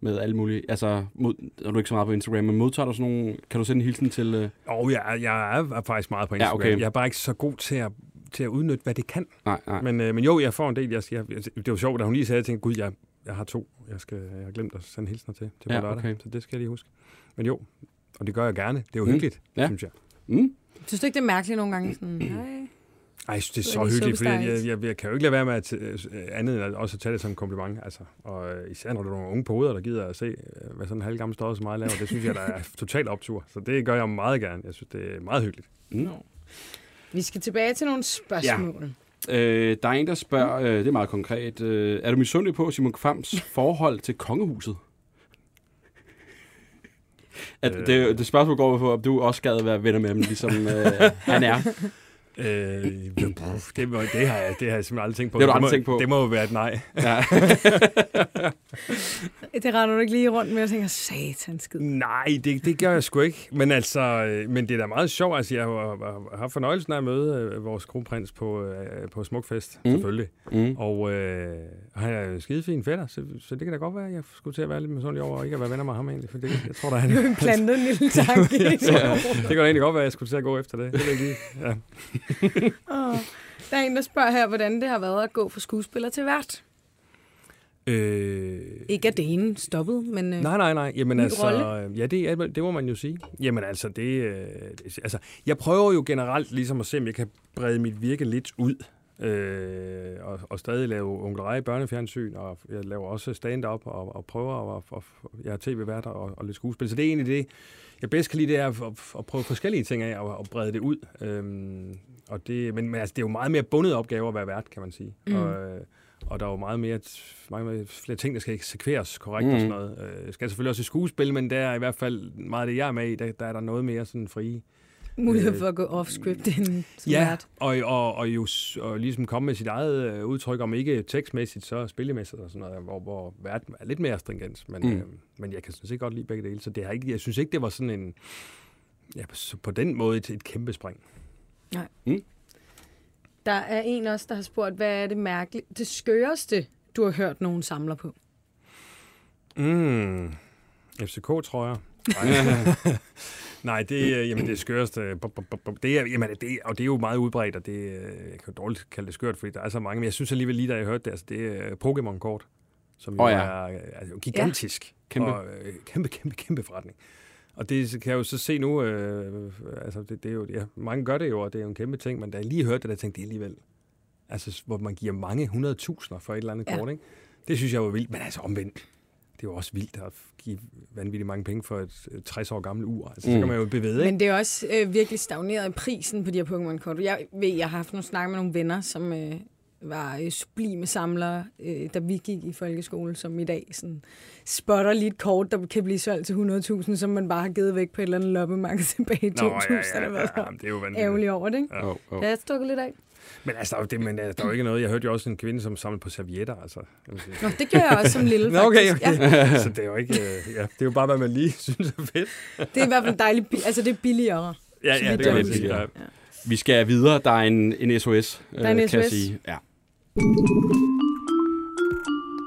Med alle mulige... Altså, mod, er du ikke så meget på Instagram, men modtager du sådan nogle... Kan du sende en hilsen til... Øh, Og jeg, er- jeg er faktisk meget på Ja, Instagram. okay. Jeg er bare ikke så god til at, til at udnytte, hvad det kan. nej, nej. Men, øh, men jo, jeg får en del. Jeg, jeg, det var sjovt, da hun lige sagde, jeg tænkte, gud, jeg, jeg har to. Jeg, skal, jeg har glemt at sende hilsner til, til Ja, lørdag. okay. Så det skal jeg lige huske. Men jo, og det gør jeg gerne. Det er jo Mm. hyggeligt, Ja. synes jeg. Mm. Synes du ikke, det er mærkeligt nogle gange? Sådan, nej. Ej, jeg synes, det er Så så det hyggeligt, fordi jeg, jeg, jeg, kan jo ikke lade være med at, øh, andet end at også tage det som en kompliment. Altså. Og øh, især når der er nogle unge poder, der gider at se, øh, hvad sådan en halvgammel større som mig laver, det synes jeg, der er totalt optur. Så det gør jeg meget gerne. Jeg synes, det er meget hyggeligt. Mm. Vi skal tilbage til nogle spørgsmål. Øh, der er en, der spørger, øh, det er meget konkret, øh, er du misundelig på Simon Kvams forhold til kongehuset? At Øh. det, det spørgsmål går på, om du også gad være venner med ham, ligesom øh, han er. Øh, det, må, det, har jeg, det har jeg simpelthen aldrig tænkt på. Det har du må, aldrig tænkt på? Det må jo være et nej. Ja. Det render du ikke lige rundt med og tænker, satan skid. Nej, det, det gør jeg sgu ikke. Men altså, øh, men det er da meget sjovt. Altså, jeg har, har fornøjelsen af at møde øh, vores kronprins på, øh, på Smukfest, Mm. selvfølgelig. Mm. Og øh, han er jo skidefin fætter, så, så det kan da godt være, at jeg skulle til at være lidt misundelig over, ikke at være venner med ham egentlig. For det, jeg tror, der er han. Plantet en lille tanke. ja, det kan da egentlig godt være, at jeg skulle til at gå efter det. Det jeg ikke lige. Ja. Åh. Der er en, der spørger her, hvordan det har været at gå fra skuespiller til vært. Øh, Ikke at det ene stoppede, men øh, Nej, nej, nej. Jamen altså, rolle? ja, det, det må man jo sige. Jamen altså, det, øh, altså, jeg prøver jo generelt ligesom at se, om jeg kan brede mit virke lidt ud. Øh, og, og stadig lave onkelrej børnefjernsyn, og jeg laver også stand-up, og, og prøver at, at, at jeg er tv-værter og, og lidt skuespil. Så det er egentlig det, jeg bedst kan lide, det er at, at, at prøve forskellige ting af, og, og brede det ud. Øhm, og det, men, men altså, det er jo meget mere bundet opgave at være vært, kan man sige. Mm. Og, øh, og der er jo meget mere, meget mere flere ting, der skal eksekveres korrekt mm. og sådan noget. Øh, Jeg skal selvfølgelig også i skuespil, men der er i hvert fald meget af det, jeg er med i, der, der er der noget mere sådan frie. Mulighed øh, for at gå off-script end som Ja, vært. og, og, og jo og ligesom komme med sit eget øh, udtryk, om ikke tekstmæssigt, så spillemæssigt og sådan noget, hvor, hvor verden er lidt mere stringent. Men, Mm. mm. øh, men jeg kan sådan set godt lide begge dele, så det har ikke, jeg synes ikke, det var sådan en, ja, på den måde et, et kæmpe spring. Der er en også, der har spurgt, hvad er det mærkeligt, det skøreste, du har hørt nogen samler på? Mm. FCK, tror jeg. Nej, det, er- jamen, det bup, bup, bup, det er, jamen, det, og det er jo meget udbredt, og det, øh, jeg kan jo dårligt kalde det skørt, fordi der er så mange, men jeg synes alligevel lige, da jeg hørte det, altså, det er Pokémon-kort, som jo oh, ja. er altså, gigantisk. Kæmpe. Og, øh, kæmpe, kæmpe, kæmpe forretning. Og det kan jeg jo så se nu, øh, altså det, det er jo, ja, mange gør det jo, og det er jo en kæmpe ting, men da jeg lige hørte det, der tænkte jeg alligevel, altså hvor man giver mange hundredtusinder for et eller andet Ja. ja. kort, ikke? Det synes jeg var vildt, men altså omvendt. Det er jo også vildt at give vanvittigt mange penge for et øh, 60 år gammelt ur. Altså, mm. så kan man jo bevæge, ikke? Men det er også øh, virkelig stagneret i prisen på de her Pokémon-kort. Jeg ved, jeg har haft nogle snakke med nogle venner, som øh, var øh, sublime samlere, øh, da vi gik i folkeskole, som i dag sådan, spotter lige et kort, der kan blive solgt til 100.000, som man bare har givet væk på et eller andet loppemarked tilbage i 2000. Nå, ja, ja, var ja, ja, det er jo vanvittigt. ærgerligt over det, ikke? Ja. Oh, oh. Det er stukket lidt af. Men altså, der er, jo det, men, øh, der er jo ikke noget. Jeg hørte jo også en kvinde, som samlede på servietter. Altså, jeg. Nå, det gjorde jeg også som lille, Nå, okay, okay. Ja, så det er jo ikke, øh, ja, det er jo bare, hvad man lige synes er fedt. det er i hvert fald dejligt, altså det er billigere Ja, ja, det jeg man sige. husker. Ja. Vi skal videre. Der er en, en SOS, øh, er en kan jeg SOS. sige. Ja.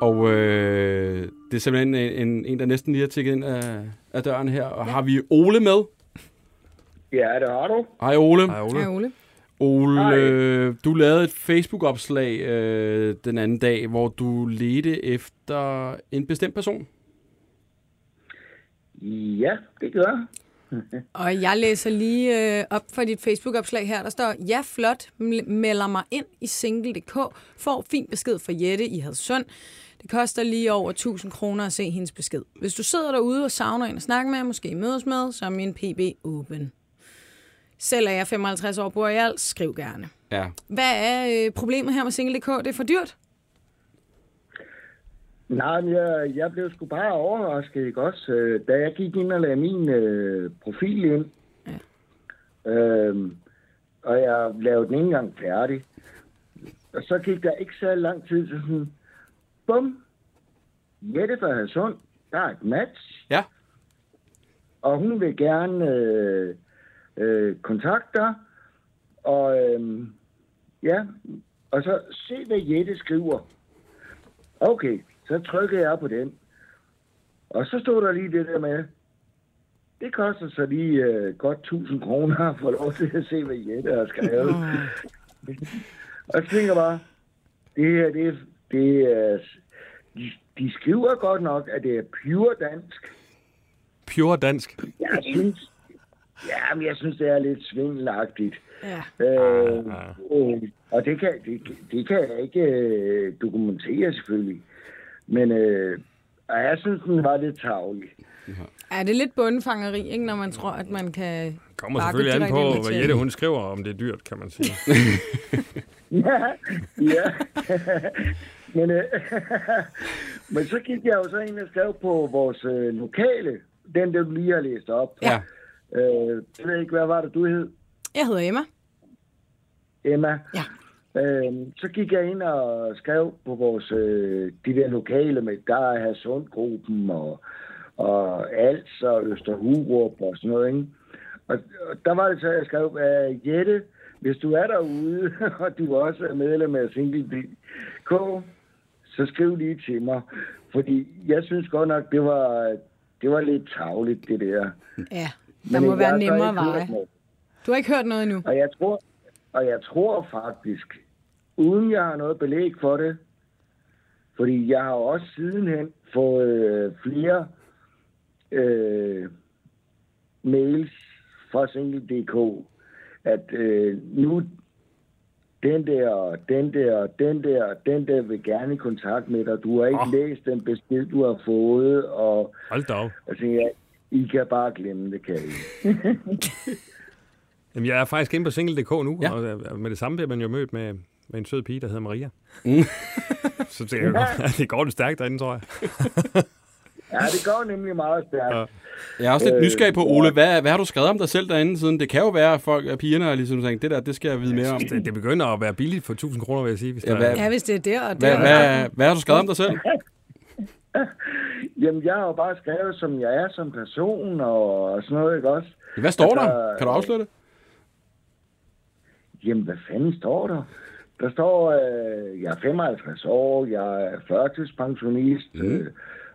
Og øh, det er simpelthen en, en, en, der næsten lige har tækket ind af, af døren her. Og ja. har vi Ole med? Ja, det har du. Hej Ole. Hej, Ole. Ja, Ole. Ole, Hej. du lavede et Facebook-opslag øh, den anden dag, hvor du ledte efter en bestemt person. Ja, det gør jeg. Og jeg læser lige øh, op for dit Facebook-opslag her. Der står, ja flot, mel- melder mig ind i single.dk, får fin besked fra Jette i Hadsund. Det koster lige over 1000 kroner at se hendes besked. Hvis du sidder derude og savner en at snakke med, måske mødes med, så er min PB åben. Selv er jeg 55 år, bor i alt, skriv gerne. Ja. Hvad er øh, problemet her med single.dk? Det er for dyrt? Nej, men jeg, jeg blev sgu bare overrasket, ikke også? Øh, Da jeg gik ind og lagde min øh, profil ind, ja. øhm, og jeg lavede den ikke engang færdig, og så gik der ikke så lang tid til sådan, bum, Jette fra Hadsund, der er et match, Ja. og hun vil gerne øh, øh, kontakte dig, og øh, ja, og så se, hvad Jette skriver. Okay, så trykker jeg på den. Og så stod der lige det der med, det koster så lige øh, godt 1000 kroner at få lov til at se, hvad Jette har skrevet. og så tænker jeg bare, det her, det, er- det er, de, de skriver godt nok, at det er pure dansk. Pure dansk. Jeg synes, ja, men jeg synes, det er lidt svindelagtigt. Ja. Øh, øh, og det kan, det, det kan jeg ikke øh, dokumentere selvfølgelig. Men øh, og jeg synes, den var lidt tavlig. Er det lidt bundfangeri, ikke, når man tror, at man kan... Kommer bare gå selvfølgelig an på, hvad Jette? Jette hun skriver, om det er dyrt, kan man sige. Ja, ja. men, øh, men så gik jeg jo så ind og skrev på vores øh, lokale, den der du lige har læst op. Ja. Øh, jeg ved ikke, hvad var det, du hed? Jeg hedder Emma. Emma. Ja. Øhm, så gik jeg ind og skrev på vores, øh, de der lokale med, der er Hadsundgruppen og, og Als og Østerhurup og sådan noget, ikke? Og, og der var det så, jeg skrev, uh, Jette, hvis du er derude, og du også er medlem af Single.dk, så skriv lige til mig. Fordi jeg synes godt nok, det var, det var lidt tavligt, det der. Ja, der må jeg være nemmere veje. Du har ikke hørt noget endnu? Og jeg tror, og jeg tror faktisk, uden jeg har noget belæg for det, fordi jeg har også sidenhen fået øh, flere øh, mails fra Single.dk, at øh, nu den der, den der, den der, den der vil gerne i kontakt med dig. Du har ikke oh. læst den besked, du har fået, og Hold da op. altså, ja, I kan bare glemme det, kan I. Jamen, jeg er faktisk inde på single.dk nu, Ja. ja. og øh, med det samme bliver man jo mødt med, med en sød pige, der hedder Maria. Mm. Så det, er, det går lidt stærkt derinde, tror jeg. Ja, det går nemlig meget stærkt. Ja. Jeg er også lidt Øh, nysgerrig på, Ole, hvad, hvad har du skrevet om dig selv derinde siden? Det kan jo være, at folk, at pigerne har ligesom tænkt, det der, det skal jeg vide mere om. Det, det begynder at være billigt for 1000 kroner, vil jeg sige. Hvis Ja, der, hvad- Ja, hvis det er der og Hvad, der. hvad, hvad har du skrevet om dig selv? Jamen, jeg har jo bare skrevet, som jeg er som person og, sådan noget, ikke også? Hvad står der? Altså, Kan du afsløre det? Jamen, hvad fanden står der? Der står, øh, jeg er 55 år, jeg er førtidspensionist, mm. øh,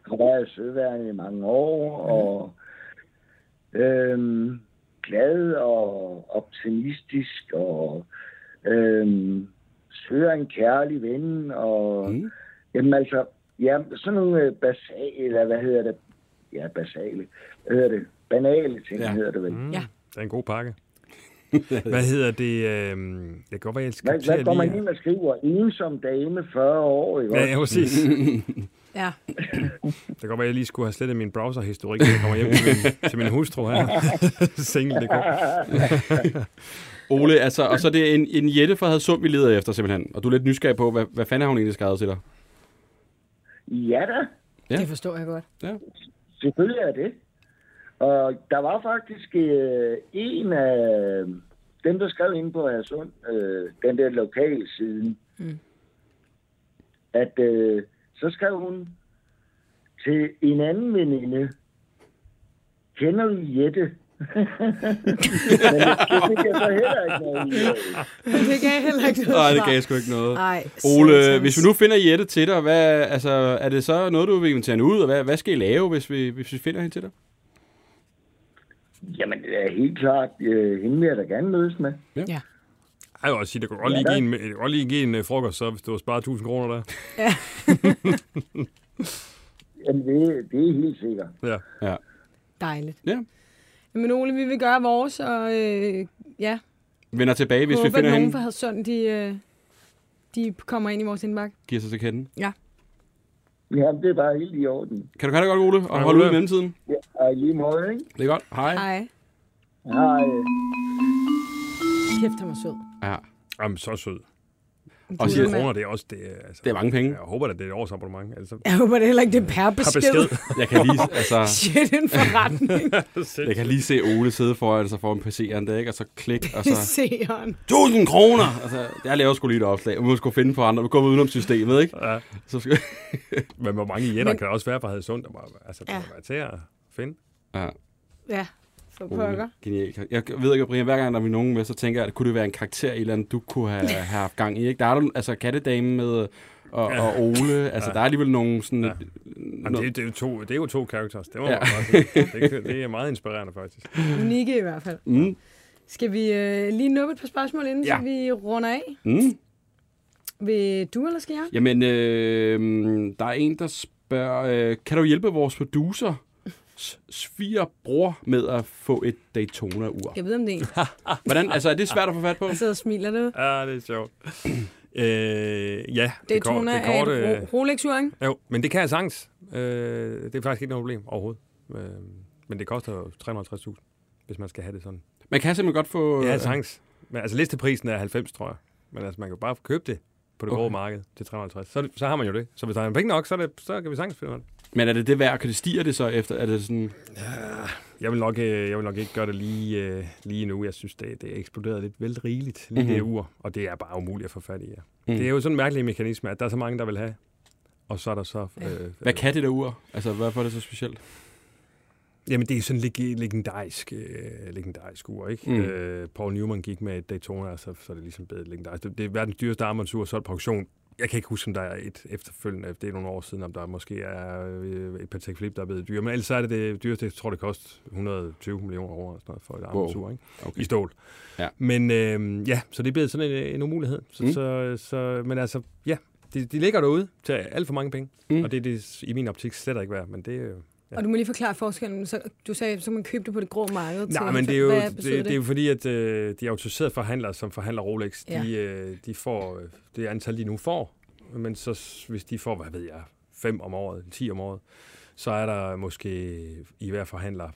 har været i søværende i mange år, og øh, glad og optimistisk, og øh, søger en kærlig ven, og Mm. mm. jamen altså, ja, sådan nogle øh, basale, eller hvad hedder det? Ja, basale. Hvad hedder det? Banale ting, Ja. hedder det vel. Mm, Ja. Det er en god pakke. Hvad hedder det? Øh, det kan godt være, jeg skal Hvad, hvad at går man ind og skriver? Ensom dame, 40 år, ikke Ja, ja, præcis. Ja. Det kan godt være, at jeg lige skulle have slettet min browserhistorik, når jeg kommer hjem til min, til min hustru her. Single.dk. Ole, altså, og så er det en, en Jette fra Hadsund, vi leder efter simpelthen. Og du er lidt nysgerrig på, hvad, hvad fanden har hun egentlig skrevet til dig? Ja da, Ja. Det forstår jeg godt. selvfølgelig er det. Og der var faktisk øh, en af dem, der skrev ind på Hadsund, øh, den der lokale siden, Mm. at øh, så skrev hun til en anden veninde, kender du Jette? Men det fik jeg så heller ikke noget. Det gav heller ikke noget Nej, det svar. gav sgu ikke noget. Ej, Ole, hvis vi nu finder Jette til dig, hvad, altså, er det så noget, du vil invitere hende ud, og hvad, hvad skal I lave, hvis vi, hvis vi finder hende til dig? Jamen, det er helt klart. Øh, hende vil jeg da gerne mødes med. Ja. Jeg vil også sige, det kunne godt lige give en, godt lige give en uh, frokost, så hvis du har sparet 1000 kroner der. Jamen, det, det er helt sikkert. Ja. Dejligt. Ja. Men Ole, vi vil gøre vores, og øh, ja, Vender tilbage, hvis håber, vi finder at nogen hende. fra Hadsund, de, øh, de kommer ind i vores indbakke. Giver sig til kende. Jamen, det er bare helt i orden. Kan du have det godt, Ole? Og holde ud i mellemtiden. Ja, og i lige måde, ikke? Det er godt. Hej. Hej. Hej. Kæft, han var sød. Ja. Jamen, så sød. Og 1000 siger- kroner, det er også... Det, altså, Det er mange penge. Jeg håber, at det er et års abonnement. Altså, Jeg håber det heller ikke, det er per besked. besked. Jeg kan lige, altså, Shit, en forretning. jeg kan lige se Ole sidde foran sig foran PC'eren der, ikke? Og så klik, og så... Seeren. 1000 kroner! Altså, jeg laver sgu lige et opslag. Man må sgu finde på andre. Du kommer udenom systemet, ikke? Ja. Så skal... Men hvor mange jætter Men- kan der også være fra Hadsund? Der må, altså, Ja. må være til at finde. Ja. Ja, for pokker. Ole. Genialt. Jeg ved ikke, Brian, hver gang der er nogen med, så tænker jeg, at kunne det være en karakter i eller andet, du kunne have, have haft gang i, ikke? Der er der, altså kattedamen med og, Ja. og Ole, altså Ja. der er alligevel nogle sådan... Ja. Ja. Jamen, det, det, er jo to, det er jo to characters. Det, må Ja. det, det er meget inspirerende, faktisk. Unikke i hvert fald. Mm, Skal vi øh, lige nuppe et par spørgsmål, inden Ja. så vi runder af? mm. Vil du, eller skal jeg? Jamen, øh, der er en, der spørger, øh, kan du hjælpe vores producer, s- svigerbror, med at få et Daytona-ur? Jeg ved, om det er. Hvordan, altså, er det svært at få fat på? Jeg sidder og smiler det. Ja, det er sjovt. øh, ja, Det er Tona det korte, et Ro- Rolex-ur, ikke? Jo, men det kan jeg sagtens. Øh, det er faktisk ikke noget problem overhovedet. Øh, men det koster jo 350.000, hvis man skal have det sådan. Man kan simpelthen godt få... Ja, sagtens. Men altså listeprisen er 90, tror jeg. Men altså, man kan jo bare købe det på det Okay. grove marked til 350. Så, er det- så har man jo det. Så hvis der er penge nok, så, er det, så kan vi sagtens finde det. Men er det det værd? Kan det stiger det så efter? Er det sådan... Jeg vil nok, øh, jeg vil nok ikke gøre det lige, øh, lige nu. Jeg synes, det, det er eksploderet lidt vel rigeligt, lige mm-hmm. det ur. Og det er bare umuligt at få fat i. Ja. Mm. Det er jo sådan en mærkelig mekanisme, at der er så mange, der vil have. Og så er der så... Ja. Øh, Hvad kan det der ur? Altså, hvorfor er det så specielt? Jamen, det er sådan leg- legendarisk, øh, legendarisk ur, ikke? Mm. Mm. Øh, Paul Newman gik med et Daytona, og så, så er det ligesom blevet legendarisk. Det, det er verdens dyreste armbåndsur, solgt på auktion. Jeg kan ikke huske, om der er et efterfølgende, det er nogle år siden, om der måske er øh, et Patek Philippe, der er blevet dyre. Men ellers er det det dyreste, jeg tror, det koster 120 millioner over sådan noget for et armbåndsur, ikke? Okay. I stål. Ja. Men øh, ja, så det er blevet sådan en, en umulighed. Så, Mm. så, så, men altså, ja, de, de ligger derude til alt for mange penge. Mm. Mm. Og det er det i min optik slet ikke værd, men det, øh, Ja. Og du må lige forklare forskellen. Så, du sagde, så man købe det på det grå marked. Nej, til- men det er jo, det, det, det er jo fordi, at øh, de autoriserede forhandlere, som forhandler Rolex, Ja. de, øh, de får øh, det antal, de nu får. Men så hvis de får, hvad ved jeg, fem om året, 10 om året, så er der måske i hver forhandler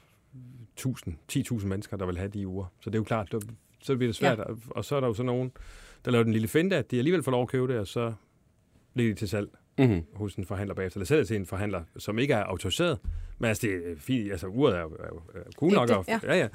1000, 10.000 mennesker, der vil have de uger. Så det er jo klart, det- så bliver det svært. Ja. Og så er der jo så nogen, der laver den lille finte, at de alligevel får lov at købe det, og så bliver de til salg Mm-hmm. hos en forhandler bagefter, eller sælger til en forhandler, som ikke er autoriseret. Men altså, det er fint, altså uret er jo, cool nok. Og, ja. ja, ja.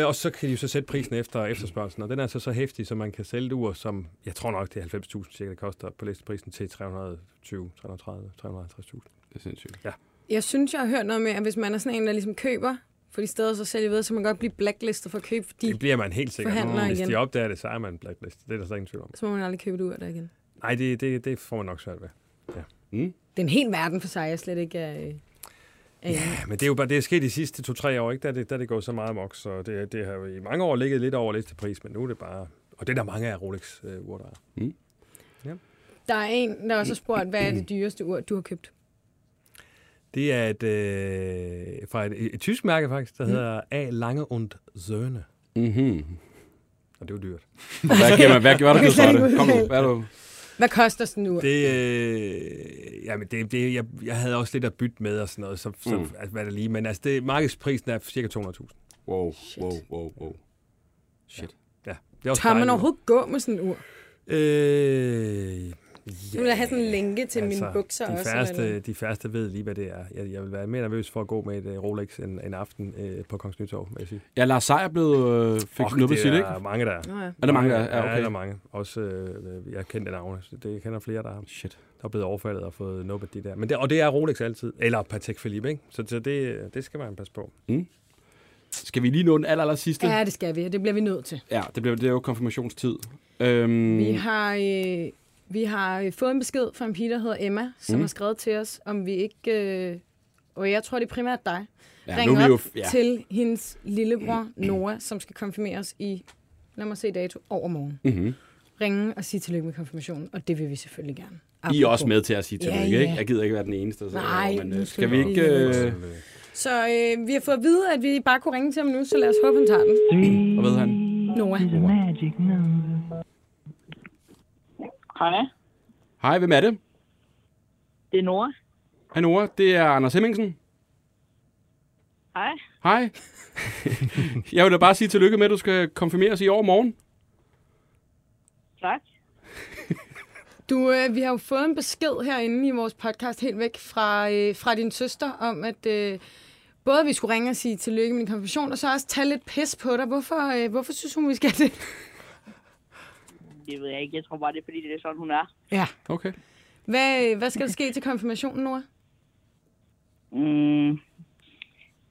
Øh, og så kan de jo så sætte prisen efter efterspørgselen, og den er så så hæftig, så man kan sælge et ur, som jeg tror nok, det er 90.000 cirka, det koster på listeprisen til 320, 330, 350.000. Det er sindssygt. Jeg synes, jeg har hørt noget med, at hvis man er sådan en, der ligesom køber for de steder, så sælger videre, så man kan godt blive blacklistet for at købe, fordi Det bliver man helt sikkert. forhandler Hvis igen. de opdager det, så er man blacklist. Det er der slet ingen tvivl om. så må man aldrig købe det ud der igen. Nej, det, det, det får man nok svært ved. Mm. Det er en hel verden for sig, jeg slet ikke er... Øh, Ja, men det er jo bare det er sket de sidste to-tre år, ikke? Der er det, der er det gået så meget amok, så det, det har jo i mange år ligget lidt over listepris, men nu er det bare... Og det er der mange af Rolex-ur, der er. Der er en, der også har spurgt, hvad er det dyreste ur, du har købt? Det er et, øh, fra et, et, et tysk mærke faktisk, der Mm. hedder A. Lange und Söhne. Mm-hmm. Og det er jo dyrt. Hvad giver man? Hvad, hvad er kan ikke det? Kom nu, udtale. hvad er du? Hvad koster sådan en ur? Det, øh, jamen det, det, jeg, jeg havde også lidt at bytte med og sådan noget, så, så Mm. altså, hvad er det lige, men altså det, markedsprisen er cirka 200.000. Wow, Shit. wow, wow, wow. Shit. Ja, det er også Tør man overhovedet gå med sådan en ur? Øh, Nu vil jeg have sådan en lænke til mine bukser de også. Færreste, eller- de færreste ved lige, hvad det er. Jeg, jeg vil være mere nervøs for at gå med et uh, Rolex en, en aften uh, på Kongens Nytorv, vil jeg sige. Ja, Lars Seier blev, øh, fik på det sit, ikke? er mange, der er. Nå ja. Er der mange, der er? Ja, Ja, okay. der er mange. Også, øh, jeg kender navne. Det jeg kender flere, der, Shit. der er blevet overfaldet og fået nubbet de der. Men det, og det er Rolex altid. Eller Patek Philippe, ikke? Så, så det, det skal man passe på. Skal vi lige nå den aller, aller sidste? Ja, det skal vi, det bliver vi nødt til. Ja, det, bliver, det er jo konfirmationstid. Øhm, Vi har, øh, vi har øh, fået en besked fra en pige, der hedder Emma, som Mm. har skrevet til os, om vi ikke, øh, og jeg tror, det er primært dig, ja, ja, ringer er vi op jo, ja. til hendes lillebror Noah, som skal konfirmeres i, lad mig se dato, overmorgen. Mm-hmm. Ringe og sige tillykke med konfirmationen, og det vil vi selvfølgelig gerne. I er også Apropos. med til at sige Ja, tillykke, ja. ikke? Jeg gider ikke være den eneste. siger Nej, men øh, skal vi ikke... Øh, Så øh, vi har fået at vide, at vi bare kunne ringe til ham nu, så lad os håbe, han tager den. hvad ved han? Noah. Hej, Hej, hvem er det? det er Nora. Hej Nora, det er Anders Hemmingsen. Hej. Hej. jeg vil da bare sige tillykke med, at du skal konfirmeres i år morgen. Tak. Du, øh, vi har jo fået en besked herinde i vores podcast helt væk fra, øh, fra din søster om, at øh, både vi skulle ringe og sige tillykke med din konfirmation, og så også tage lidt pis på dig. Hvorfor, øh, hvorfor synes hun, vi skal det? Det ved jeg ikke. Jeg tror bare, det er fordi, det er sådan, hun er. Ja. Okay. Hvad, hvad skal der ske til konfirmationen, Nora? Mm.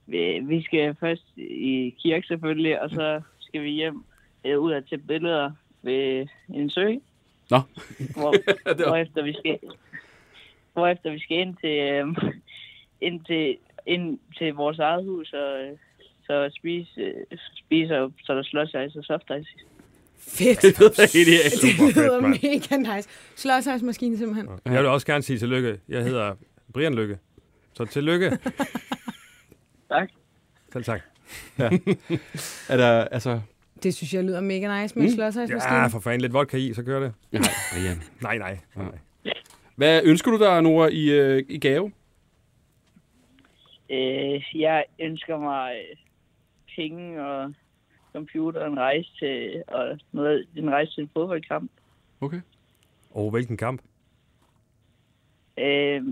Vi, vi skal først i kirke selvfølgelig, og så skal vi hjem øh, ud og tage billeder ved en sø. Nå. Hvor, hvorefter vi skal hvorefter vi skal ind til, øh, ind til, ind til vores eget hus og øh, så spise, øh, spise og så der slås og soft ice. Fedt. Det lyder. Det Super lyder fedt, mega nice. Slåsejsmaskine simpelthen. Jeg vil også gerne sige tillykke. Jeg hedder Brian Lykke. Så tillykke. Tak. Selv tak. Er der, altså... Det synes jeg lyder mega nice med Mm. slåsejsmaskine. Ja, for fanden lidt vodka i, så kører det. Nej, Brian. Nej, nej. nej. Hvad ønsker du dig, Nora, i, øh, i gave? Øh, jeg ønsker mig øh, penge og computer og en rejse til, og noget, en rejse til en fodboldkamp. Okay. Og hvilken kamp? Øh,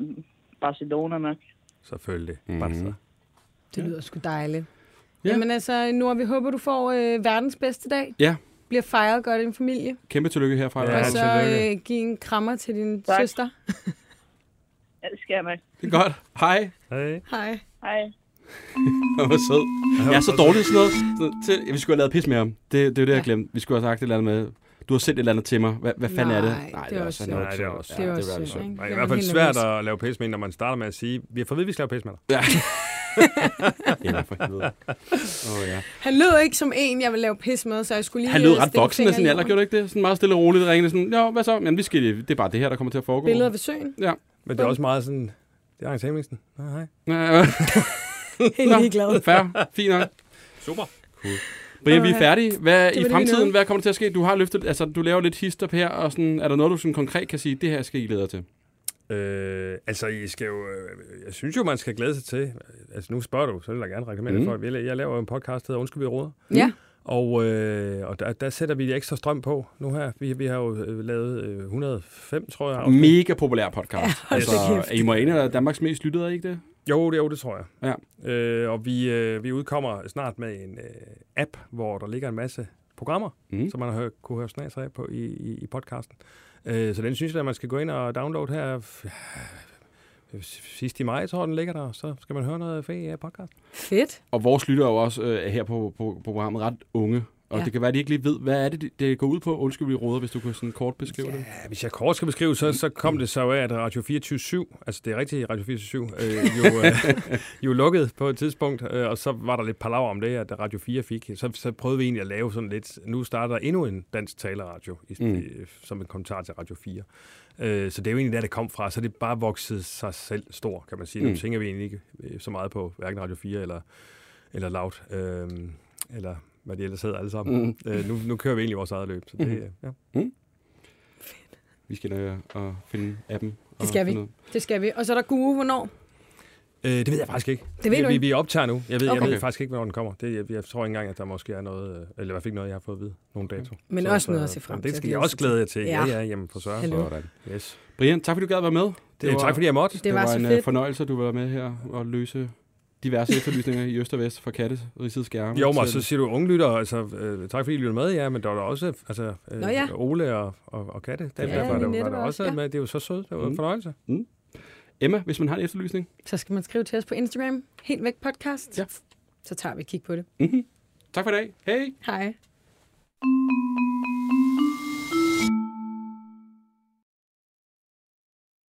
Barcelona nok. Selvfølgelig. Mhm. Barca. Det lyder sgu dejligt. Ja. Ja. Jamen altså, Nora, vi håber, du får øh, verdens bedste dag. Ja. Bliver fejret godt i din familie. Kæmpe tillykke herfra. Ja, og så øh, give en krammer til din Tak. søster. Ja, det skal jeg nok. det er godt. Hej. Hej. Hej. Hej. Hvor sød. Jeg er så dårlig til sådan noget. Sådan, til, ja, vi skulle have lavet pis med ham. Det, det er jo det, jeg glemte. Vi skulle have sagt et eller andet med... Du har sendt et eller andet til mig. Hvad, hvad fanden er det? Nej, det er også han Nej, det er også Det er Ja, også det er i er hvert fald svært at lave pis med, når man starter med at sige, vi har fået at vi skal lave pis med dig. Ja. ja, for helvede. Åh, ja. Han lød ikke som en, jeg vil lave pis med, så jeg skulle lige Han lød øh, ret voksen af sin alder, gjorde du ikke det? Sådan meget stille og roligt ringende sådan, jo, hvad så? Jamen, vi skal, det er bare det her, der kommer til at foregå. Billeder ved søen. Ja. Men det er også meget sådan, det er Anders Hemmingsen. Nej, hej. Ja, Helt Nå. ligeglad. Fair. Fint nok. Super. Brian, vi er færdige. Hvad det i det, fremtiden, hvad kommer der til at ske? Du har løftet, altså du laver lidt hister her, og sådan, er der noget, du sådan konkret kan sige, det her skal I glæde jer til? Øh, altså, I skal jo, øh, jeg synes jo, man skal glæde sig til. Altså, nu spørger du, så vil jeg gerne reklamere Mm. mm. for. Jeg jeg laver en podcast, der hedder Undskyld, vi råder. Ja. Og, øh, og der, der sætter vi ekstra strøm på nu her. Vi, vi har jo øh, lavet øh, 105, tror jeg. afsnit. Mega populær podcast. hold altså, er I må en af Danmarks mest lyttede, ikke det? Jo, det, jo, det tror jeg. Ja. Øh, og vi, øh, vi udkommer snart med en øh, app, hvor der ligger en masse programmer, Mm. som man har hørt, kunne høre snas af på i, i, i podcasten. Øh, så den synes jeg, at man skal gå ind og downloade her sidst i maj, tror jeg, den ligger der. Så skal man høre noget af podcast. Fedt. Og vores lytter er jo også øh, her på, på, på programmet ret unge. Og Ja. det kan være, at de ikke lige ved, hvad er det, det- det går ud på? Undskyld, vi råder, hvis du kunne sådan kort beskrive det. Ja, hvis jeg kort skal beskrive, så, så kom det så af, at Radio 24 altså det er rigtigt Radio 24 øh, jo, øh, jo lukket på et tidspunkt, øh, og så var der lidt palaver om det, at Radio 4 fik. Så, så prøvede vi egentlig at lave sådan lidt, nu starter endnu en dansk taleradio, i, Mm. mm. som en kommentar til Radio 4. Øh, så det er jo egentlig der, det kom fra, så det bare vokset sig selv stor, kan man sige. Nu Mm. tænker vi egentlig ikke øh, så meget på hverken Radio 4 eller, eller Loud, øh, eller hvad de ellers hedder alle sammen. Mm. Øh, nu, nu kører vi egentlig vores eget løb, så det, Mhm. ja. Vi skal øh, og finde appen. og skal vi. Det skal vi. Og så er der Gue, hvornår? Øh, det ved jeg faktisk ikke. Det ved vi, du vi, ikke? vi optager nu. Jeg ved, Okay. jeg ved faktisk ikke, hvornår den kommer. Det, jeg, jeg tror ikke engang, at der måske er noget, øh, eller i hvert fald ikke noget, jeg har fået at vide, nogen dato. Men også noget at se frem til Det at skal jeg også glæde jer til. Ja, Ja. ja, jamen for søren. Sådan. Yes. Brian, tak fordi du gad være med. Det Det var, tak fordi jeg måtte. Det var så en fedt. øh, fornøjelse, at du var med her og løse diverse efterlysninger i Øst og Vest for Katte, Rigets Skærme. Jo, men så siger du unge lytter, altså, øh, tak fordi I lytter med, ja, men der var der også, altså, øh, Nå ja. Ole og, og, og Katte, der, Ja, derfor var der, var der også ja. med, det er jo så sødt, det var Mm. en fornøjelse. Emma, hvis man har en efterlysning. Så skal man skrive til os på Instagram. Helt væk podcast. Ja. så tager vi et kig på det. Mm-hmm. Tak for i dag. Hej. Hej.